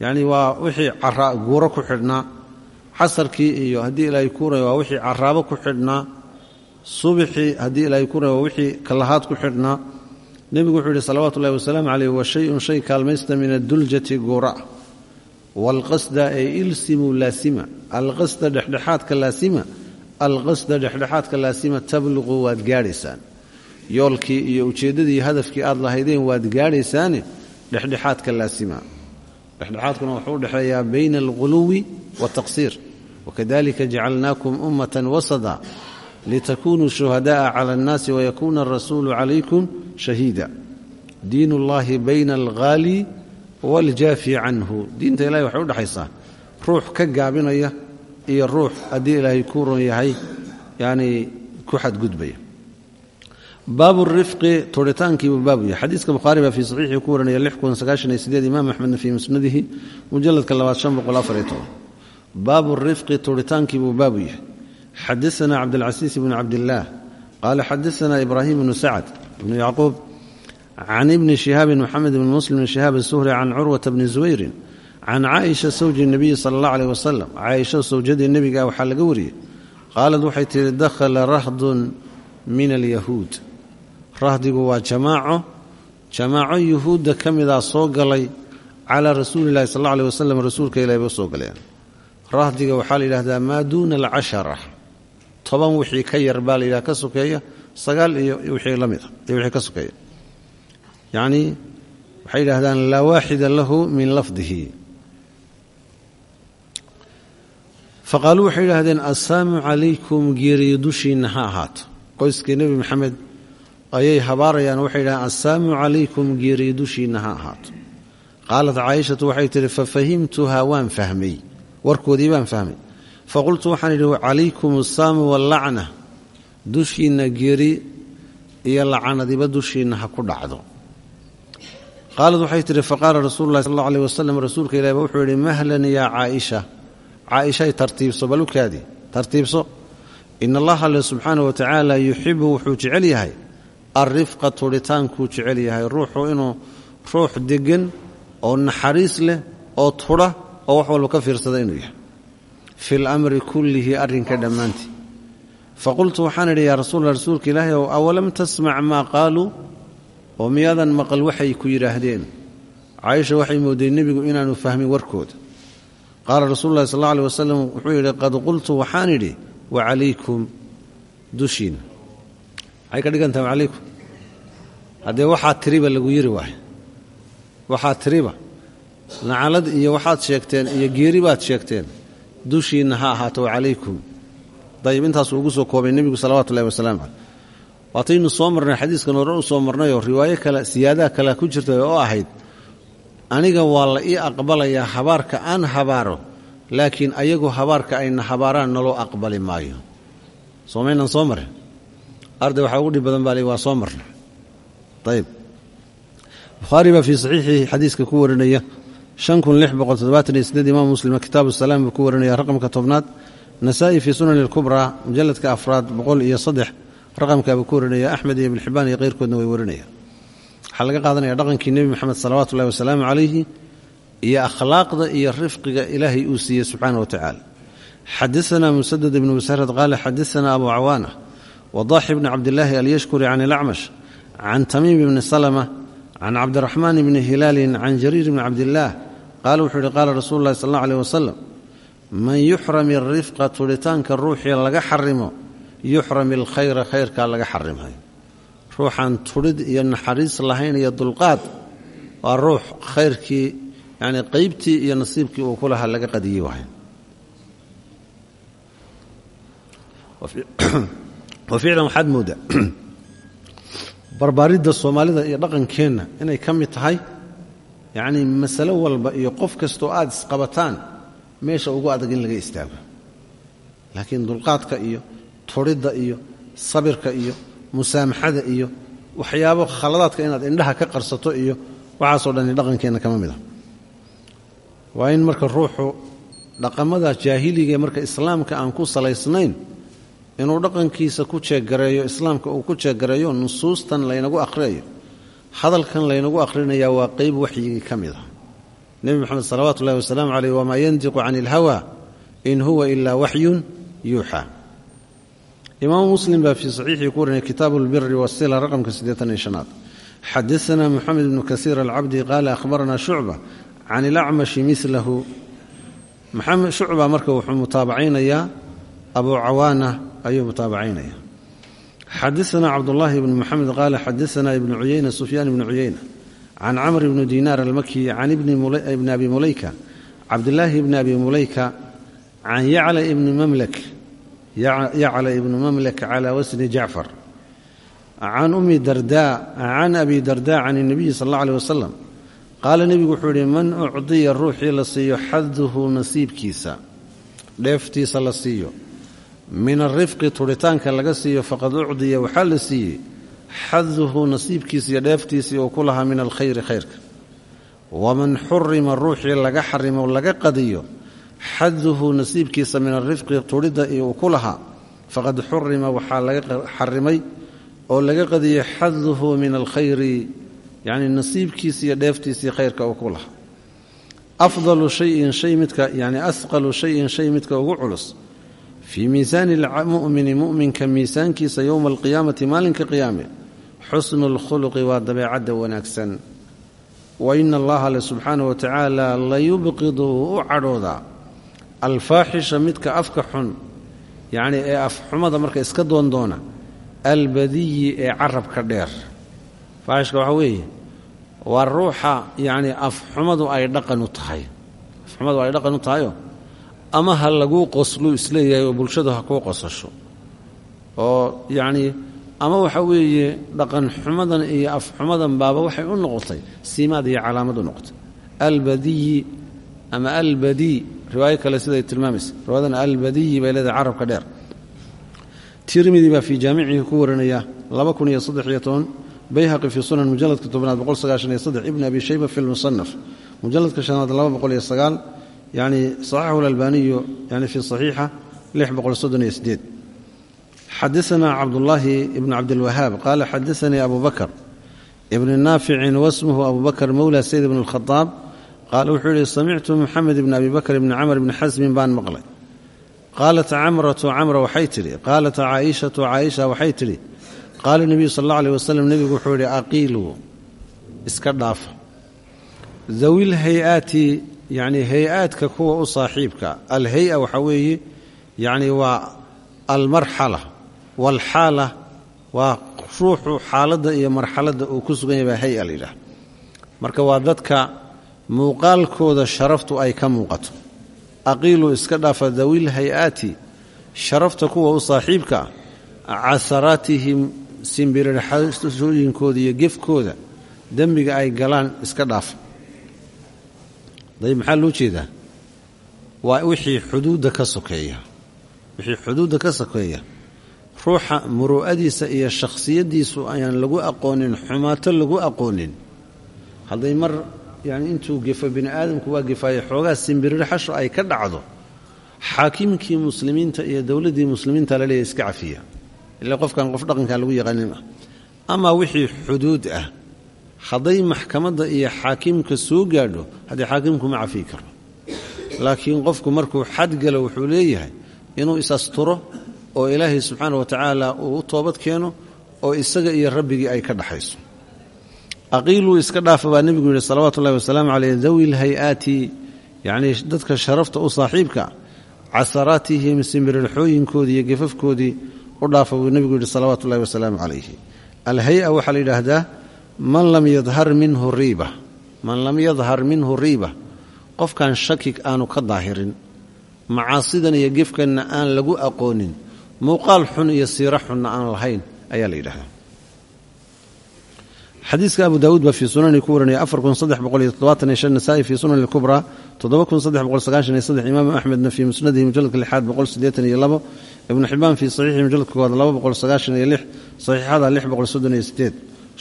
yacnii waa wixii guuro ku xidhnaa casarkii iyo haddii ilaahay kuuray waa wixii caraabo ku xidhnaa. Subixii haddii ilaahay kuuray waa wixii kallahaad ku xidhnaa. Nebigu wuxuu yidhi salawaatu ullahi wasalaamu calayh wa shay-un shay kaalmaysta min aduljati guura waalqasda ee ilsimu laasima. Alqasda dhexdhexaadka laasima. Alqasda dhexdhexaadka laasima tabluqu waad gaadhaysaan. Yoolkii iyo ujeeddadii hadafkii aad lahaydeen waad gaadhaysaane dhexdhexaadka laasima. Dhexdhexaadkuna wuxuu u dhexeeyaa bayna alghuluwi waaltaqsiir wakadalika jacalnaakum ummatan wasada litakunuu shuhada'a cala annaasi wayakuuna alrasuulu calaykum shahiida diin ullahi bayna alghaali waljaafi canhu diinta ilahay waxay u dhexaysaa ruux ka gaabinaya iyo ruux haddii ilaahay ku ron yahay yanii ku xadgudbaya baabu rifqi turitaankiibuu baabu yahay xadiiska bukhaari baa fii saxiixii ku warinaya imaam axmedna fii musnadihi mujaladka baabu rifqi turitaankiibuu baabu yahay. Xadaana cabdilcasiis bnu cabdillaah qaala xadaana ibraahim bnu sacad bnu yacquub can ibni shihaabin moxamed bn muslim bn shihaab asuhri can curwata bni zuwayrin can caaisha sawji nebiyi sala allah aleh wasalam caaisha sawjadii nebiga waxaa laga wariyey qaalad waxay tihi dakhala rahdun min alyahuud. Rahdigu waa jamaaco jamaaco yuhuudda ka midaa soo galay calaa rasuuli illahi sal alla aleh wasalam rasuulka ilahi ba soo rahdiga waxaa la yidhahdaa maa duuna alcashara. Toban wixii ka yar baa la yidhaha ka sokeeya sagaal iyo wixii la a iyo wixii ka sokeeya yacnii waxay yidhahdaan laa waaxida lahu min lafdihi. Faqaaluu waxay yidhahdeen assaamu calaykum geeriyo dushiinna ha ahaato. Qoyskii nebi maxamed ayay habaarayaan waxay yidhahdeen assaamu calaykum geeriyo dushiinna ha ahaato. Qaalat caaishatu waxay tihi fafahimtuhaa waan fahmay warkoodii baan fahmay. Faqultu waxaan idhi calaykum assaamu wallacna. Dushiinna geeri iyo lacanadiba dushiinna ha ku dhacdo. Qaalad waxay tihi faqaala rasuulu llahi sal alla aleh wasalam rasuulka ilahi ba wuxuu yidhi mahlan yaa caaisha? Caaishay tartiibso balukaadii tartiibso. In allaha alle subxaana wa tacaala yuxibu wuxuu jecel yahay. Alrifqa tudhitaankuu jecel yahay. Ruuxu inuu ruux deggan oo naxariis leh oo tudha oo wax walba ka fiirsada inuu yahay. Fi lamri kullihi arrinka dhammaantii. Faqultu waxaan idhi yaa rasuula rasuulka ilaahi ow awalam tasmac maa qaaluu oo miyaadan maqal waxay ku yidhaahdeen. Caaisha waxay mooday nebigu inaanu fahmin warkooda. Qaala rasuulu llahi sal alla aleh wasalam wuxuu yidhi qad qultu waxaan idhi wa calaykum dushiina. Maxay ka dhigan tahay wacalaykum haddee waxaa tiriba lagu yiri waay waxaa tiriba nacalad iyo waxaad sheegteen iyo geeri baad sheegteen. Dushiinna ha ahaato wacalaykum dayib intaasuu ugu soo koobay nebigu salawatu ullahi wasalaamu caleyh. Waataynu soo marnay xadiiskan hore u soo marnayoo riwaayo kale siyaadaha kale ku jirta oo ahayd aniga waa la ii aqbalayaa habaarka aan habaaro laakiin ayagu habaarka ayna habaaraan naloo aqbali maayo. Soomaynan soo marin arday waxaa ugu dhib badan baa waa soo marna ayb bukhaari baa fii saxiixii xadiiska ku warinaya imaam muslima kitaabu salaam buu ku warinaya raqamka tobnaad. Nasaa'i fii sunani alkubraa mujalladka afraad boqol iyo saddex raqamkaabuu ku warinaya axmed iyo ibn xibaan iyo keyrkoodna way warinaya waxaa laga qaadanaya dhaqankii nebi moxamed salawaatu ullahi wasalaamu calayhi iyo akhlaaqda iyo rifqiga ilaahay uu siiyey subxaana wa tacaala. Xadaana musadad ibnu musarad qaala xadaana abu cawaana wadaxi bni cabdillaahi alyashkuri can ilacmash can tamiim bni salma can cabdiraxmaan bni hilaalin can jariir bni cabdillaah qaala wuxuu yihi qaala rasuulu llahi sal alla aleh wasalam man yuxrami arifqa turitaanka ruuxii laga xarimo yuxrami alkhayra khayrkaa laga xarimay ruuxaan turid iyo naxariis lahayn iyo dulqaad waa ruux khayrkii yani qeybtii iyo nasiibkii uu ku lahaa laga qadiyey waay wa ficlan barbaaridda soomaalida iyo dhaqankeenna inay ka mid tahay yacnii masalo walba iyo qof kastoo aad isqabataan meesha ugu adag in laga istaago. Laakiin dulqaadka iyo turidda iyo sabirka iyo musaamaxada iyo waxyaabo khaladaadka inaad indhaha ka qarsato iyo waxaasoo dhani dhaqankeenna kama mid ah. Waa in marka ruuxu dhaqamada jaahiligae marka islaamka aan ku salaysnayn inuu dhaqankiisa ku jeeggareeyo islaamka uu ku jeeggareeyo nusuustan laynagu akhriyayo. Hadalkan laynagu akhrinayaa waa qeyb waxyigii ka mid ah. Nebi moxamed salawaatu ullahi wasalaamu caleyh wamaa yantiqu can ilhawa in huwa ilaa waxyun yuuxaa imaamu muslim baa fii saxiixii ku warinay kitaabu lbiri wasila raqamka siddeetan iyo shanaad. Xadaana moxamed ibnu kasiir alcabdi qaala akhbarana shucba can ilacmashi milahu shucba marka wuxuu mutaabacaynayaa abu cawaana ayuu mutaabacaynaya xadaana cabdullaahi bni moxamed qaala xadaana ibnu cuyeyna sufyaan ibni cuyeyna can camr bni dinaar almaki can ibni abi muleyka cabdillaahi bni abi muleyka can yacla ibni mamlek yacla ibni mamlek cala wasni jacfar can ummi darda can abi darda can اnabiyi sal اllah aleh wasalam qaala nebigu wuxuu yihi man ucdiya ruuxii la siiyo xaduhu nasiibkiisa dheeftiisa la siiyo min alrifqi turitaanka laga siiyo faqad ucdiya waxaa la siiyey xaduhu nasiibkiisa iyo dheeftiisii uu ku lahaa min alkhayri khayrka. Waman xurima ruuxii laga xarimo laga qadiyo xaduhu nasiibkiisa min alrifqi turidda iyo uu ku lahaa faqad xurima waxaa laga xarimay oo laga qadiyey xaduhu min alkhayri yacni nasiibkiisa iyo dheeftiisii khayrka uu ku lahaa. Afdalu shayin shay midka shayin shay midka ugu culus fii miisaani lmumini muminka miisaankiisa yowma alqiyaamati maalinka qiyaame xusnu lkhuluqi waa dabeecadda wanaagsan. Wa ina allaha le subxaanah wa tacaala layubqidu wuu u cadhoodaa alfaaxisha midka afka xun yacni ee afxumada marka iska doondoona albadiyi ee carabka dheer. Faaxishka waxaa weeye waa ruuxa yacni afxumadu ay dhaqan u ama ha laguu qosluu is leeyahay oo bulshadu ha kuu qosasho. Oo yacnii ama waxa weeye dhaqan xumadan iyo afxumadan baaba waxay u noqotay siimaad iyo calaamad u noqotay. Albadiyi ama albadii riwaayo kale siday tilmaamaysa. Riwaayadana albadiyi bay leedahay carabka dheer. Tirmidi baa fii jaamicihi ku warinaya bayhaqi fii sunan mujaladka tobnaad ibn abi shayba fi lmusanaf mujaladka shanaad laba boqol iyo sagaal yani صaxaxu اlalbaniyu yani fi صaxiixa lix boqol soddon iyo sideed xadaثna cabdullaahi ibn cabdilwahaab qaala xadaثanii abu bakr ibn naaficin wasmuhu abu bakr mowla sayd bn اlkhadaab qaala wuxuu yihi samictu moxamed ibn abi bakr ibni camr ibni xasmin baan maqlay qaalat camratu camra waxay tidhi qaalat caaishatu caaisha waxay tidhi qaala nebiyu sal اllah alيh wasalam nebigu wuxuu yihi aqiiluu iska dhaafa yacni hay'aadka kuwa u saaxiibka. Alhay-a waxaa weeye yacni waa almarxala waalxaala waa ruuxu xaaladda iyo marxaladda uu ku sugan yahay baa hay'a la yidhaah marka waa dadka muuqaalkooda sharaftu ay ka muuqato. Aqiiluu iska dhaafa dawil hay'aati sharafta kuwa u saaxiibka casaraatihim simbirirxasooyinkooda iyo gefkooda dembiga ay galaan iska dhaafa dayib maxaa loo jeedaa? Waa wixii xuduudda ka sokeeya. Wixii xuduudda ka sokeeya. Ruuxa muru'adiisa iyo shakhsiyaddiisu ayaan lagu aqoonin xumaato lagu aqoonin. Hadday mar yacni intuu gefo bini aadamku waa gefaaye xoogaa simbirirxasho ay ka dhacdo. Xaakimkii muslimiinta iyo dowladdii muslimiinta la leeyahy iska cafiya. Ilaa qofkan qof dhaqankaa lagu yaqaanin ah amaa wixii xuduud ah hadday maxkamadda iyo xaakimka soo gaadho haddii xaakimku ma cafiyi karo laakiin qofku markuu xad galo wuxuu leeyahay inuu is-asturo oo ilaahay subxaana wa tacaala uu u toobad keeno oo isaga iyo rabbigii ay ka dhaxayso. Aqiiluu iska dhaafa baa nebigu yidhi salawaatu ullahi wasalaamu caleyh dawi lhay-aati yacnii dadka sharafta u saaxiibka casaraatihim simirirxooyinkoodii iyo gefafkoodii u dhaafa buu nebigu yidhi salawaatu ullahi wasalaamu calayhi alhay-a waxaa la yidhaahdaa man lam yadhar minhu riiba man lam yadhar minhu riiba qofkan shaki aanu ka daahirin. Macaasidan iyo gefkanna aan lagu aqoonin. Muuqaal xun iyo siiro xunna aan lahayn ayaa la yidhahdaa. Xadiiska abu daawuud baa fii sunani ku warinaya nasai fii sunan اlkubra imaam axmedna fii musnadihi mujaladka lixaad ibnu xibaan fii saxiixi mujaladka koowaad saxiixada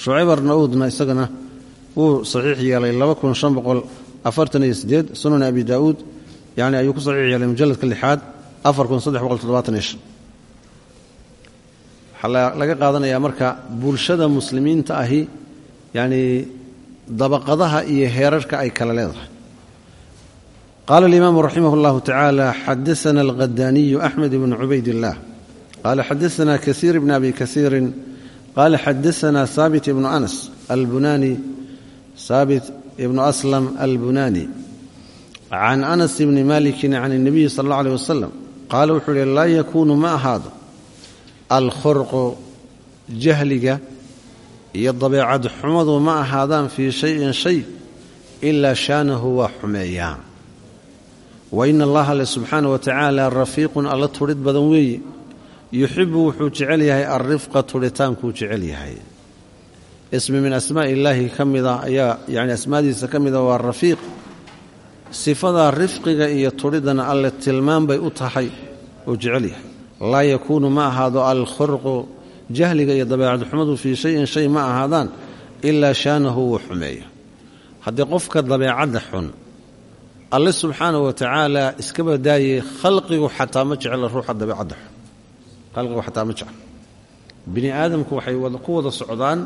shucayb arnaudna isagana wuu saxiix yeelay sunan abi daauud yani ayuu ku saxiix yeelay mujaladka lixaad waxaa laga qaadanayaa marka bulshada muslimiinta ahi yacnii dabaqadaha iyo heerarka ay kala leedahay. Qaala alimaamu raximah اllahu tacaala xadaana alghadaaniyu axmed ibnu cubayd illah qaala xadaana kasiir bn abi kasiirin qaala xadaana haabit ibnu anas albunani haabit ibnu aslam albunani can anas bni maliki can اnabiyi sal اllah alيh wasalam qaala wuxuu ihi laa yakuunu ma ahaado alkhurqu jahliga iyo dabeecad xumadu ma ahaadaan fii shayin shay ilaa shaanahu waa xumeeyaa wa ina allaha alle subxaana wa tacaala rafiiqun alla tudhid badan weeye yuxibu wuxuu jecel yahay alrifqa tudhitaankuu jecel yahay. Ismi min asmaa illaahi ka ayaa yani asmaadiisa ka mida waa rafiiq. Sifadaa rifqiga iyo tudhidana alle tilmaan bay u tahay uu jecel yahay. Laa yakuunu ma ahaado alkhurqu jahliga iyo dabeecad xumadu fii shayin shay ma ahaadaan ilaa shaanahu wuu xumeeya haddii qofka dabeecadda xun alle subxaana wa tacaala iska badaayey khalqigu xataa ma jecla ruuxa dabeecadda xun khalqigu xataa ma jecla bini aadamku waxay ku wada socdaan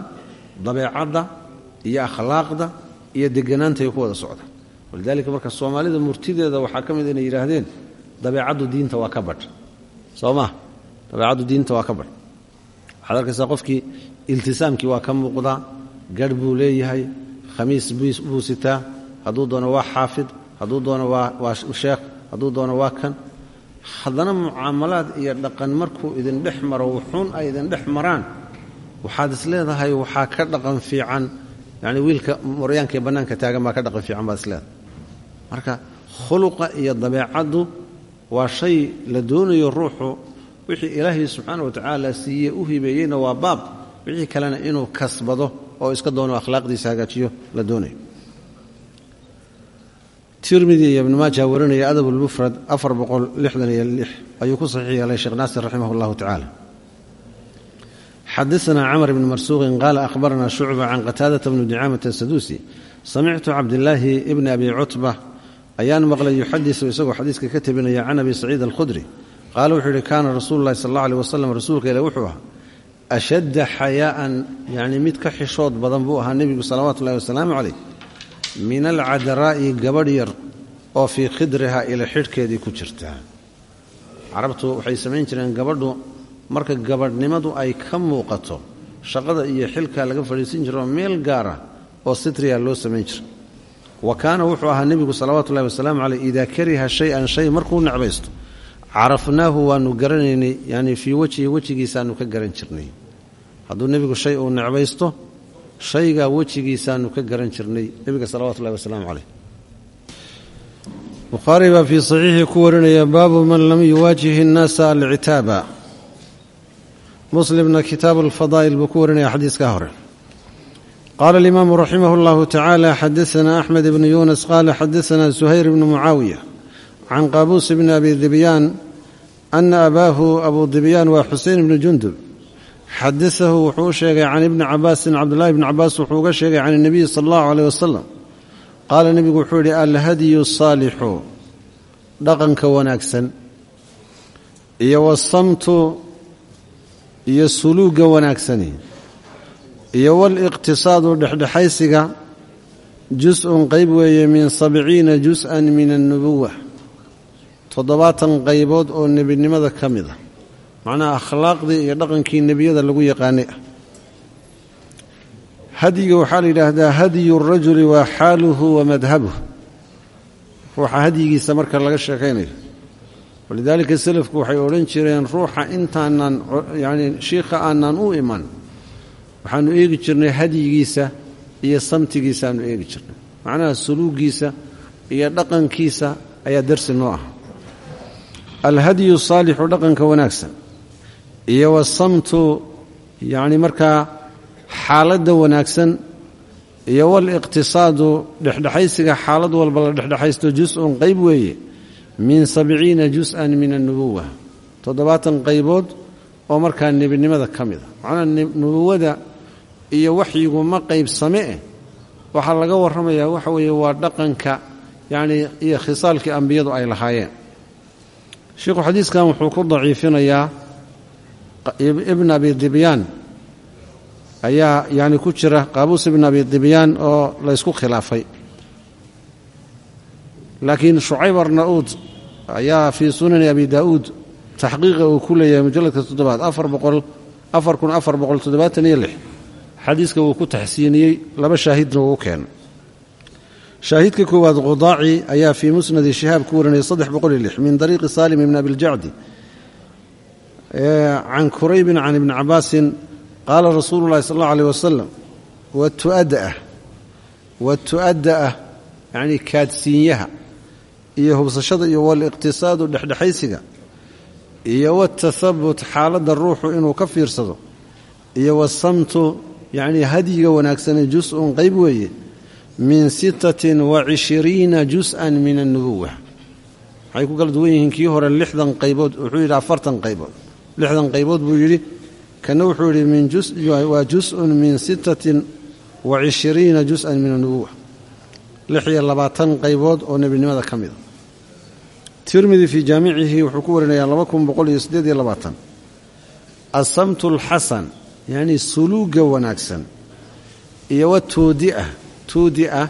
dabeecadda iyo akhlaaqda iyo deganaantay ku wada socdaan. Walidaalika marka soomaalida murtideeda waxaa ka mid inay yidhaahdeen dabeecaddu diinta waa ka badh. Soo maa dabeecaddu diinta waa ka badh. Waxaad arkaysaa qofkii iltisaamkii waa ka muuqdaa garh buu leeyahay khamiis buu sitaa hadduu doono waa xaafid hadduu doono waa sheekh hadduu doono waa kan haddana mucaamalaad iyo dhaqan markuu idin dhex maro wuxuun ay idin dhex maraan. Waxaad is leedahay waxaa ka dhaqan fiican. Yacni wiilka moryaankaee bannaanka taagan baa ka dhaqan fiican baad isleedahay marka khuluqa iyo dabeecaddu waa shay la doonayo ruuxu. Wixii ilaahay subxaana wa tacaala siiye u hibeeyeyna waa baab. Wixii kalena inuu kasbado oo iska doono akhlaaqdiisa hagaajiyo la doonayo tirmidi iyo ibnu maaja warinaya adab lmufrad afar boqol lixdan iyo lix. Ayuu ku saxiix yeelay sheekh naasir raximah allahu tacaala xadaana camr bni marsuuqin qaala ahbarana shucba can qataadata bni dicamata asaduusi samictu cabdilaahi ibni abi cutba. Ayaan maqlay yuxadisu isagoo xadiiska ka tabinaya can abi saciid alkhudri. Qaala wuxuu yidhi kaana rasuulu llahi sal alla aleh wasalam rasuulka ileh wuxuu ahaa ashadda xayaa'an yacnii mid ka xishood badan buu ahaa nebigu salawaatu ullahi wasalaamu calayh min alcadaraa'i gabadh yar oo fii khidriha ila xidhkeedii ku jirta. Carabtu waxay samayn jireen gabadhu marka gabadhnimadu ay ka muuqato shaqada iyo xilka laga fadhiisin jiro meel gaara oo sitriya loo samayn jira wa kaana wuxuu ahaa nebigu salawaatu ullahi wasalaamu caleyh idaa kariha shay-an shay markuu necbaysto carafnaahu waanu garanaynay yani fii wejhi wejigiisaanu ka garan jirnay. Hadduu nebigu shay uu necbaysto shaygaa wejigiisaanu ka garan jirnay nebiga salawatu ullahi wasalaamu caleyh bukhaari baa fii saxiixii ku warinaya baabu man lam yuwaajih innaasa alcitaaba. Muslimna kitaabu alfadaa'il buu ku warinaya xadiiskaa hore. Qaala alimaamu raximah اllahu tacaala xadaana axmed ibnu yuunas qaala xadaana suhayr ibnu mucaawiya can qaabuus bni abi dibyaan ana abaahu abu dibyaan waa xusein ibnu xadaahu wuxuu u sheegay can ibni cabaasin cabdullahi bni cabaas wuxuu uga sheegay can اnebiyi sala allahu aleyh wasalam qaala nebigu wuxuu yidhi alhadyu saalixu dhaqanka wanaagsan iyo wasamtu iyo suluugga wanaagsani iyo waliqtisaadu dhexdhexaysiga jus-un qayb weeye min sabciina jus-an min annubuwa toddobaatan qaybood oo nebinimada ka mid ah macnaha akhlaaqdii iyo dhaqankii nebiyada lagu yaqaanay ah hadyiga waxaa la yidhaahdaa hadyu rajuli waa xaaluhu wa madhabuh ruuxa hadyigiisa marka laga sheekaynayo. Walidaalika selafku waxay odhan jireen ruuxa intaanan yacni shiikha aanan u iman. Waxaanu eegi jirnay hadyigiisa iyo samtigiisaaanu eegi jirnay. Macnaha suluugiisa iyo dhaqankiisa ayaa darsi noo ah. Alhadyu saalixu dhaqanka wanaagsan iyo wasamtu yacni markaa xaaladda wanaagsan iyo waliqtisaadu dhexdhexaysiga xaalad walba la dhexdhexaysto jus-un qayb weeye min sabciina jus-an min annubuwa. Toddobaatan qaybood oo markaa nebinimada ka mid a. Nubuwada iyo waxyigu ma qaybsame eh. Waxaa laga warramayaa waxa weeye waa dhaqanka yacni iyo khisaalkii ambiyadu ay lahaayeen. Sheikhu xadiiskan wuxuu ku daciifinayaa ibn abi dibyaan ayaa yani ku jira qaabuus ibn abi dibyaan oo laysku khilaafay. Laakiin shucayb arnauud ayaa fii sunani abi daa'uud taxqiiqa uu ku leeyahay mujalladka toddobaad afar kun afar boqol toddobaatan iyo lix. Xadiiska wuu ku taxsiiniyey laba shaahidna wuu u keenay shaahidka koowaad qudaaci ayaa fii musnadi shihaab ku warinayay saddex boqol iyo lix min dariiqi salim ibni abiljacdi can kuraybin can ibni cabaasin qaala rasuulu llahi sal allau aleyh wasalam watu'addaah watu'addaah yacnii kaadsiinyaha iyo hubsashada iyo waliqtisaadu dhexdhexaysiga iyo watathabut xaaladda ruuxu inuu ka fiirsado iyo wasamtu yacnii hadyiga wanaagsane jus-un qayb weeye min sittatin wa cishiriina jus-an min annubuwa waxay ku kala duwan yihiin kii hore lixdan qaybood wuxuu yidhi afartan qaybood lixdan qaybood buu yidhi kana wuxuu yidhi waa jus-un min sittatin wa cishiriina jus-an min annubuwa lix iyo labaatan qaybood oo nebinimada ka mida tirmidi fii jaamicihi wuxuu ku warinayaa laba kun boqol iyo siddeed iyo labaatan. Asamtu alxasan yacnii suluugga wanaagsan iyo wa tuudi'a tuudi'a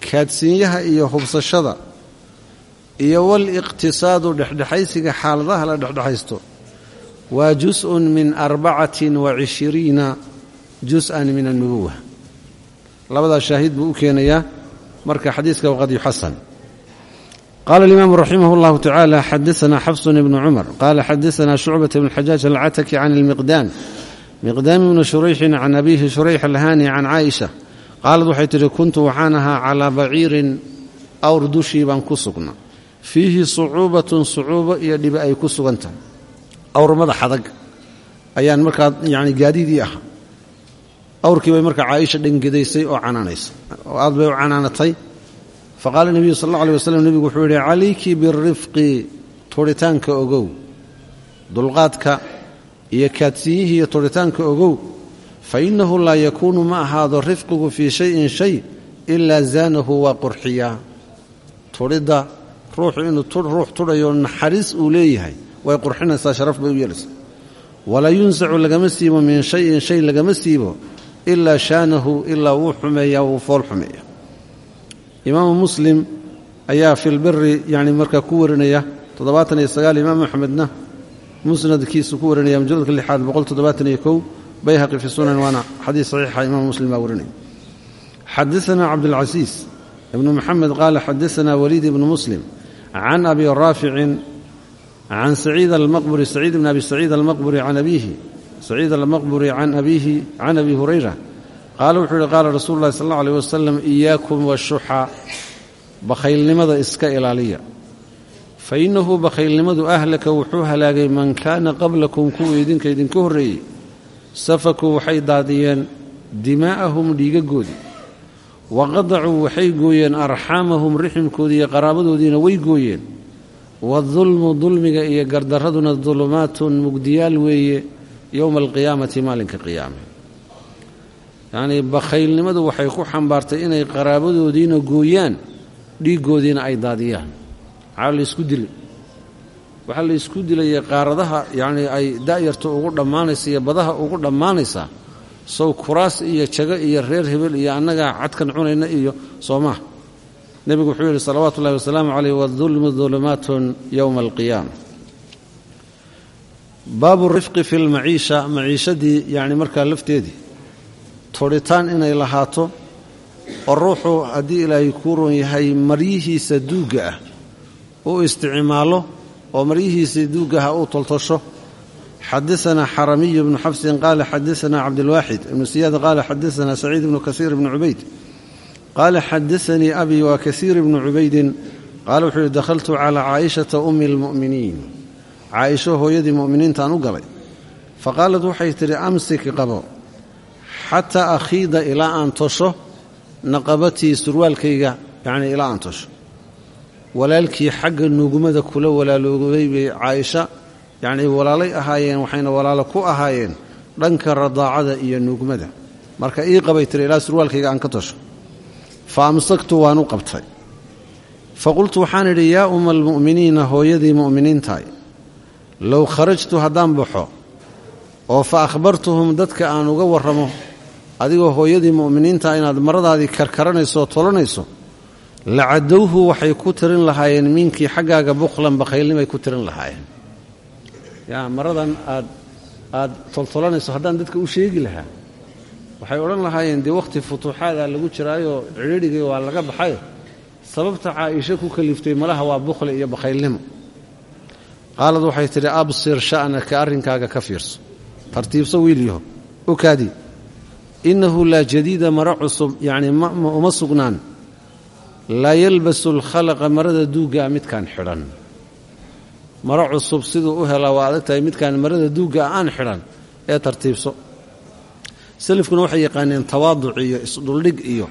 kaadsiinyaha iyo hubsashada iyo waliqtisaadu dhexdhexaysiga xaaladaha la dhexdhexaysto waa jus-un min arbacatin wa cishiriina jus-an min annubuwa labadaa shaahid buu u keenayaa. Marka xadiiska waqad yuxasan qaala alimaamu raximah اllahu tacaala xadaana xafsun ibnu cumar qaala xadaana shucbata bn xajaaj alcataki can ilmiqdaam miqdaam ibni shurayxin can abiihi shurayx alhaani can caaisha qaalad waxay tidhi kuntu waxaan ahaa calaa baciirin awr dushii baan ku sugna. Fiihi sucuubatun sucuubo iyo dhibi ay ku sugan tahay awr madax adag ayaan markaa yani gaadiidii ahaa awrkii bay markaa caaisha dhangedaysay oo canaanaysay oo aad bay u canaanatay. Faqaala nebiyu sal alla alay waslam nebigu wuxuu yidhi calayki birifqi turitaanka ogow dulqaadka iyo kaadsiiyihii iyo ogow fa innahu laa yakuunu ma ahaado rifqigu fii shayin shay ilaa zaanahu waa qurxiyaa. Turidda ruuxu inuu ruux tudhayo naxariis uu leeyahay way qurxinaysaa sharaf bay u yeelaysaa. Walaa yunsacu lagama siibo min shayin shay lagama siibo ilaa shaanahu ilaa wuu xumeeyaa wuu fool muslim ayaa fi lbiri yani markaa ku warinaya toddobaatan iyo sagaal imaam axmedna musnadkiisu ku warinaya mujaladka lixaad boqol toddobaatan iyo kow fi sunan waana xadiis saxiixa imaam muslim baa warinaya. Xadaana cabdulcasiis ibnu maxamed qaala xadaana waliid ibnu muslim can abi raaficin can saciid almaqburi saciid bn abi saciid almaqburi can abiihi saciid almaqburi can abiihi can abi hurayra qaala wuxuu yihi qaala rasuulu llahi sal alla aleh wasalam iyaakum washuxa bakhaylnimada iska ilaaliya fa innahu bakhaylnimadu ahlaka wuxuu halaagay man kaana qablakum kuwii idinka idinka horreeyey safakuu waxay daadiyeen dimaa'ahum dhiigagoodii wa qadacuu waxay gooyeen arxaamahum riximkoodii iyo qaraabadoodiina way gooyeen waadulmu dulmiga iyo gardaraduna dulumaatun mugdiyaal weeye yowma alqiyaamati maalinka qiyaame. Yacnii bakhaylnimadu waxay ku xambaartay inay qaraabadoodiina gooyaan dhiiggoodiina ay daadiyaan. Maxaa la isku dilay. Waxaa la isku dilayay qaaradaha yacnii ay da'yarta ugu dhammaanaysa iyo badaha ugu dhammaanaysaa sow kuraas iyo jago iyo reer hebel iyo annagaa cadkan cunayna iyo soomaa nebigu wuxuu yidhi salawaatu ullahi wasalaamu caleyh wadulmu dulumaatun yowma alqiyaama baabu rifqi fi lmaciisha maciishadii yacni markaa lafteedii. Todhitaan inay lahaato oo ruuxu haddii ilaahay kuu ron yahay maryihiisa duugga ah uu isticmaalo oo maryihiisa duugga ah uu toltosho. Xadaanaa xaramiyu bnu xabsin qaala xadaanaa cabdilwaaxid ibnu siyaad qaala xadaanaa saciid ibnu kasiir ibnu cubayd qaala xadaanii abi waa kasiir ibnu cubaydin qaala wuxuu yidhi dakhaltu calaa caa'ishata ummi almu'miniin caaisho hooyadii mu'miniintaan u galay fa qaalat waxay tidhi amsik qabo xataa akhiida ilaa aan tosho naqabatii surwaalkayga yacnii aan tosho walaalkii xagga nugmada kula walaaloobay bay caaisha yacnii walaalay ahaayeen waxayna walaalo ku ahaayeen dhanka radaacada iyo nugmada marka ii qabay tiri ilaa surwaalkayga aan ka tosho fa amsaktu waan u qabtay. Fa qultu waxaan idhi yaa umma almu'miniina hooyadii mu'miniintaay low kharajtu haddaan baxo oo fa akhbartuhum dadka aan uga warramo adigoo hooyadii mu'miniinta inaad maradaadii karkaranayso tolanayso lacadowhu waxay ku tirin lahaayeen minkii xaggaaga bukhlan bakhaylnimay ku tirin lahaayeen. Yaa maradan aad aad toltolanayso haddaan dadka u sheegi lahaa waxay odhan lahaayeen dee wakhti futuuxaadaa lagu jiraayoo cidhiidhigii waa laga baxayo sababta caaisho ku kaliftay malaha waa bukhli iyo bakhaylnimo. Qaalad waxay tidhi absir sha'naka arrinkaaga ka fiirso. Tartiibso wiilyaho u kaadii innahu laa jadiida maro cusub yacnii uma sugnaan. Laa yalbasu alkhalaqa marada duuggaa midkaan xidhan. Maro cusub siduu u helaa waa adag midkaan marada duuggaa aan xidhan. Ee tartiibso salafkuna waxay yaqaaneen tawaaduc iyo isdhuldhig iyo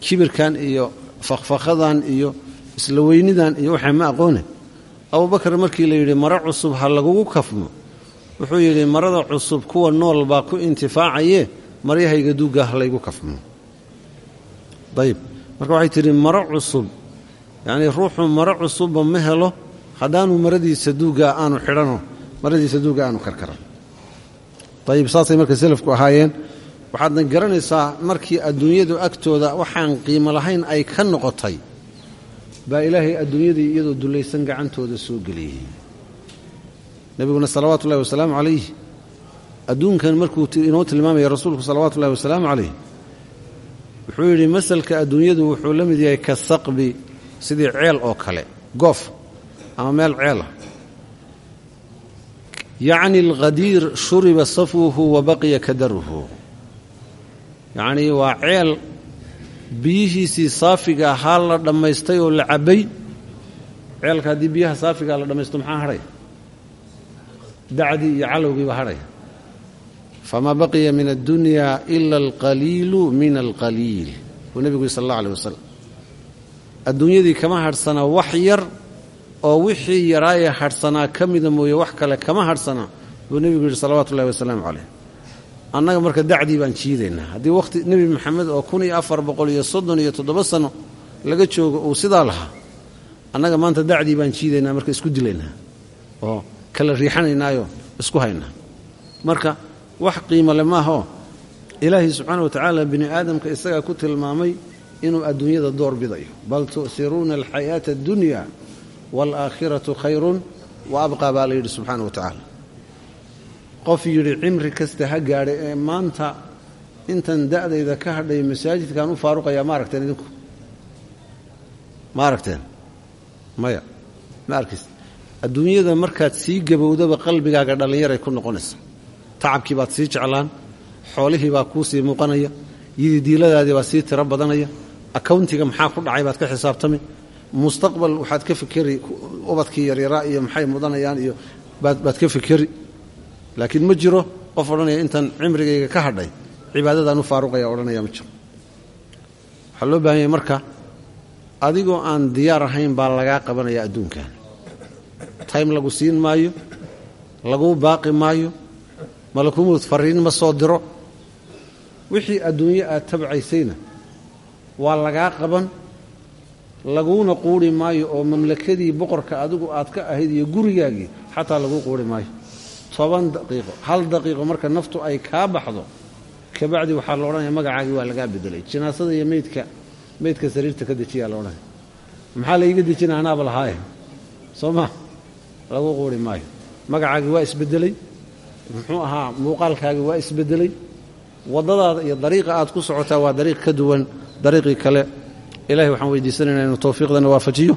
kibirkan iyo fakhfakhadan iyo isla weynidan iyo waxaa ma aqoone abubakar markii la yidhi maro cusub ha lagugu kafmo wuxuu yidhi marada cusub kuwa nool baa ku intifaacayee maryahayga duuggaa ha laygu kafmo ayib marka waxay tidhi maro cusub. Yacnii ruuxu maro cusubba ma helo haddaanu maradiisa duuggaa aanu xidhano maradiisa duugga aanu karkaran ayib saasay marka selafku ahaayeen. Waxaadna garanaysaa markii adduunyadu agtooda waxaan qiimo lahayn ay ka noqotay. Baa ilaahay adduunyadii iyadoo dullaysan gacantooda soo geliyey. Nebiguna salawaatu ullahi wasalaamu calayh. Adduunkan markuu inoo tilmaamaya rasuulku salawaatu ullahi wasalaamu calayh wuxuu yidhi masalka adduunyadu wuxuu la mid yahay ka saqbi sidii ceel oo kale goof ama meel ceelah yacni alkhadiir shuriba safwuhu wa baqiya kadaruhu. Yacnii waa ceel biyihiisii saafiga ahaa la dhammaystay oo la cabbay. Ceelka haddii biyaha saafigaa la dhammaysto maxaa hadhaya dacdii iyo calowgiiba hadhaya famaa baqiya min addunya ila alqaliilu min alqaliil. Buu nebigu yiri sal allah aleh oo wixii yaraayee hadhsanaa ka mida mooye wax kale kama hadhsanaa buu nebigu yidhi salawaatu ullahi wasalaamu caleyh annaga marka dacdii baan jiidaynaa. Haddii wakhti nebi maxamed oo kun iyo laga joogo uu sidaa lahaa. Annaga maanta dacdii baan jiidaynaa marka isku dilaynaa. Oo kala riixanaynaayo isku haynaa marka wax qiimo le maahoo ilaahay subxaana wa tacaala bini aadamka isagaa ku tilmaamay inuu adduunyada door bidayo. Bal tu'siruuna alxayaata addunya waalaakhiratu khayrun wa abqaa baa la yidhi subxaana wa tacaala qof yidhi cimri kasta ha gaadha ee maanta intan da'dayda ka hadhay masaajidkaan u faaruqayaa ma aragteen idinku ma aragteen maya ma arkis adduunyada markaad sii gabowdaba qalbigaaga dhallinyaray ku noqonaysa tacabkii baad sii jeclaan xoolihii baa kuu sii muuqanaya yididiiladaadii baa sii tiro badanaya akawntiga maxaa ku dhacay baad ka xisaabtami mustaqbal waxaad ka fikeri ubadkii yaryaraa iyo maxay mudanayaan iyo baad ka fikeri laakiin ma jiro qof odhanaya intan cimrigayga ka hadhay cibaadadaan u faaruqaya odhanaya ma jiro. Waxaa loo baahan yahay marka adigoo aan diyaar ahayn baa lagaa qabanaya adduunkan. Time lagu siin maayo laguu baaqi maayo malakumowd fariin ma soo diro. Wixii adduunyo aad tabcaysayna waa lagaa qaban laguuna quuri maayo oo mamlakadii boqorka adigu aad ka ahayd iyo gurigaagii xataa laguu quuri maayo. Toban daqiiqo. Hal daqiiqo marka naftu ay kaa baxdo kabacdi waxaa la odhanaya magacaagii waa lagaa bedelay jinaasada iyo meydka meydka sariirta ka dejiyaa la odhanaya maxaa laiga dejina anaaba lahaaye soo ma? Laguu quuri maayo. Magacaagii waa isbedelay muxuu ahaa? Muuqaalkaagii waa isbedelay waddadaada iyo dariiqa aad ku socotaa waa dariiq ka duwan dariiqii kale ilahay waxaan weydiisanayna inuu towfiiqdana waafajiyo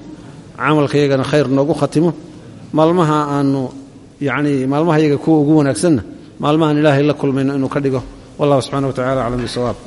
camalkayagana khayr noogu khatimo. Maalmaha aanu yacnii maalmaha yaga kuwa ugu wanaagsanna maalmahan ilaahay la kulmayno inuu ka dhigo. Wallahu subxana wa tacala aclam bisawaab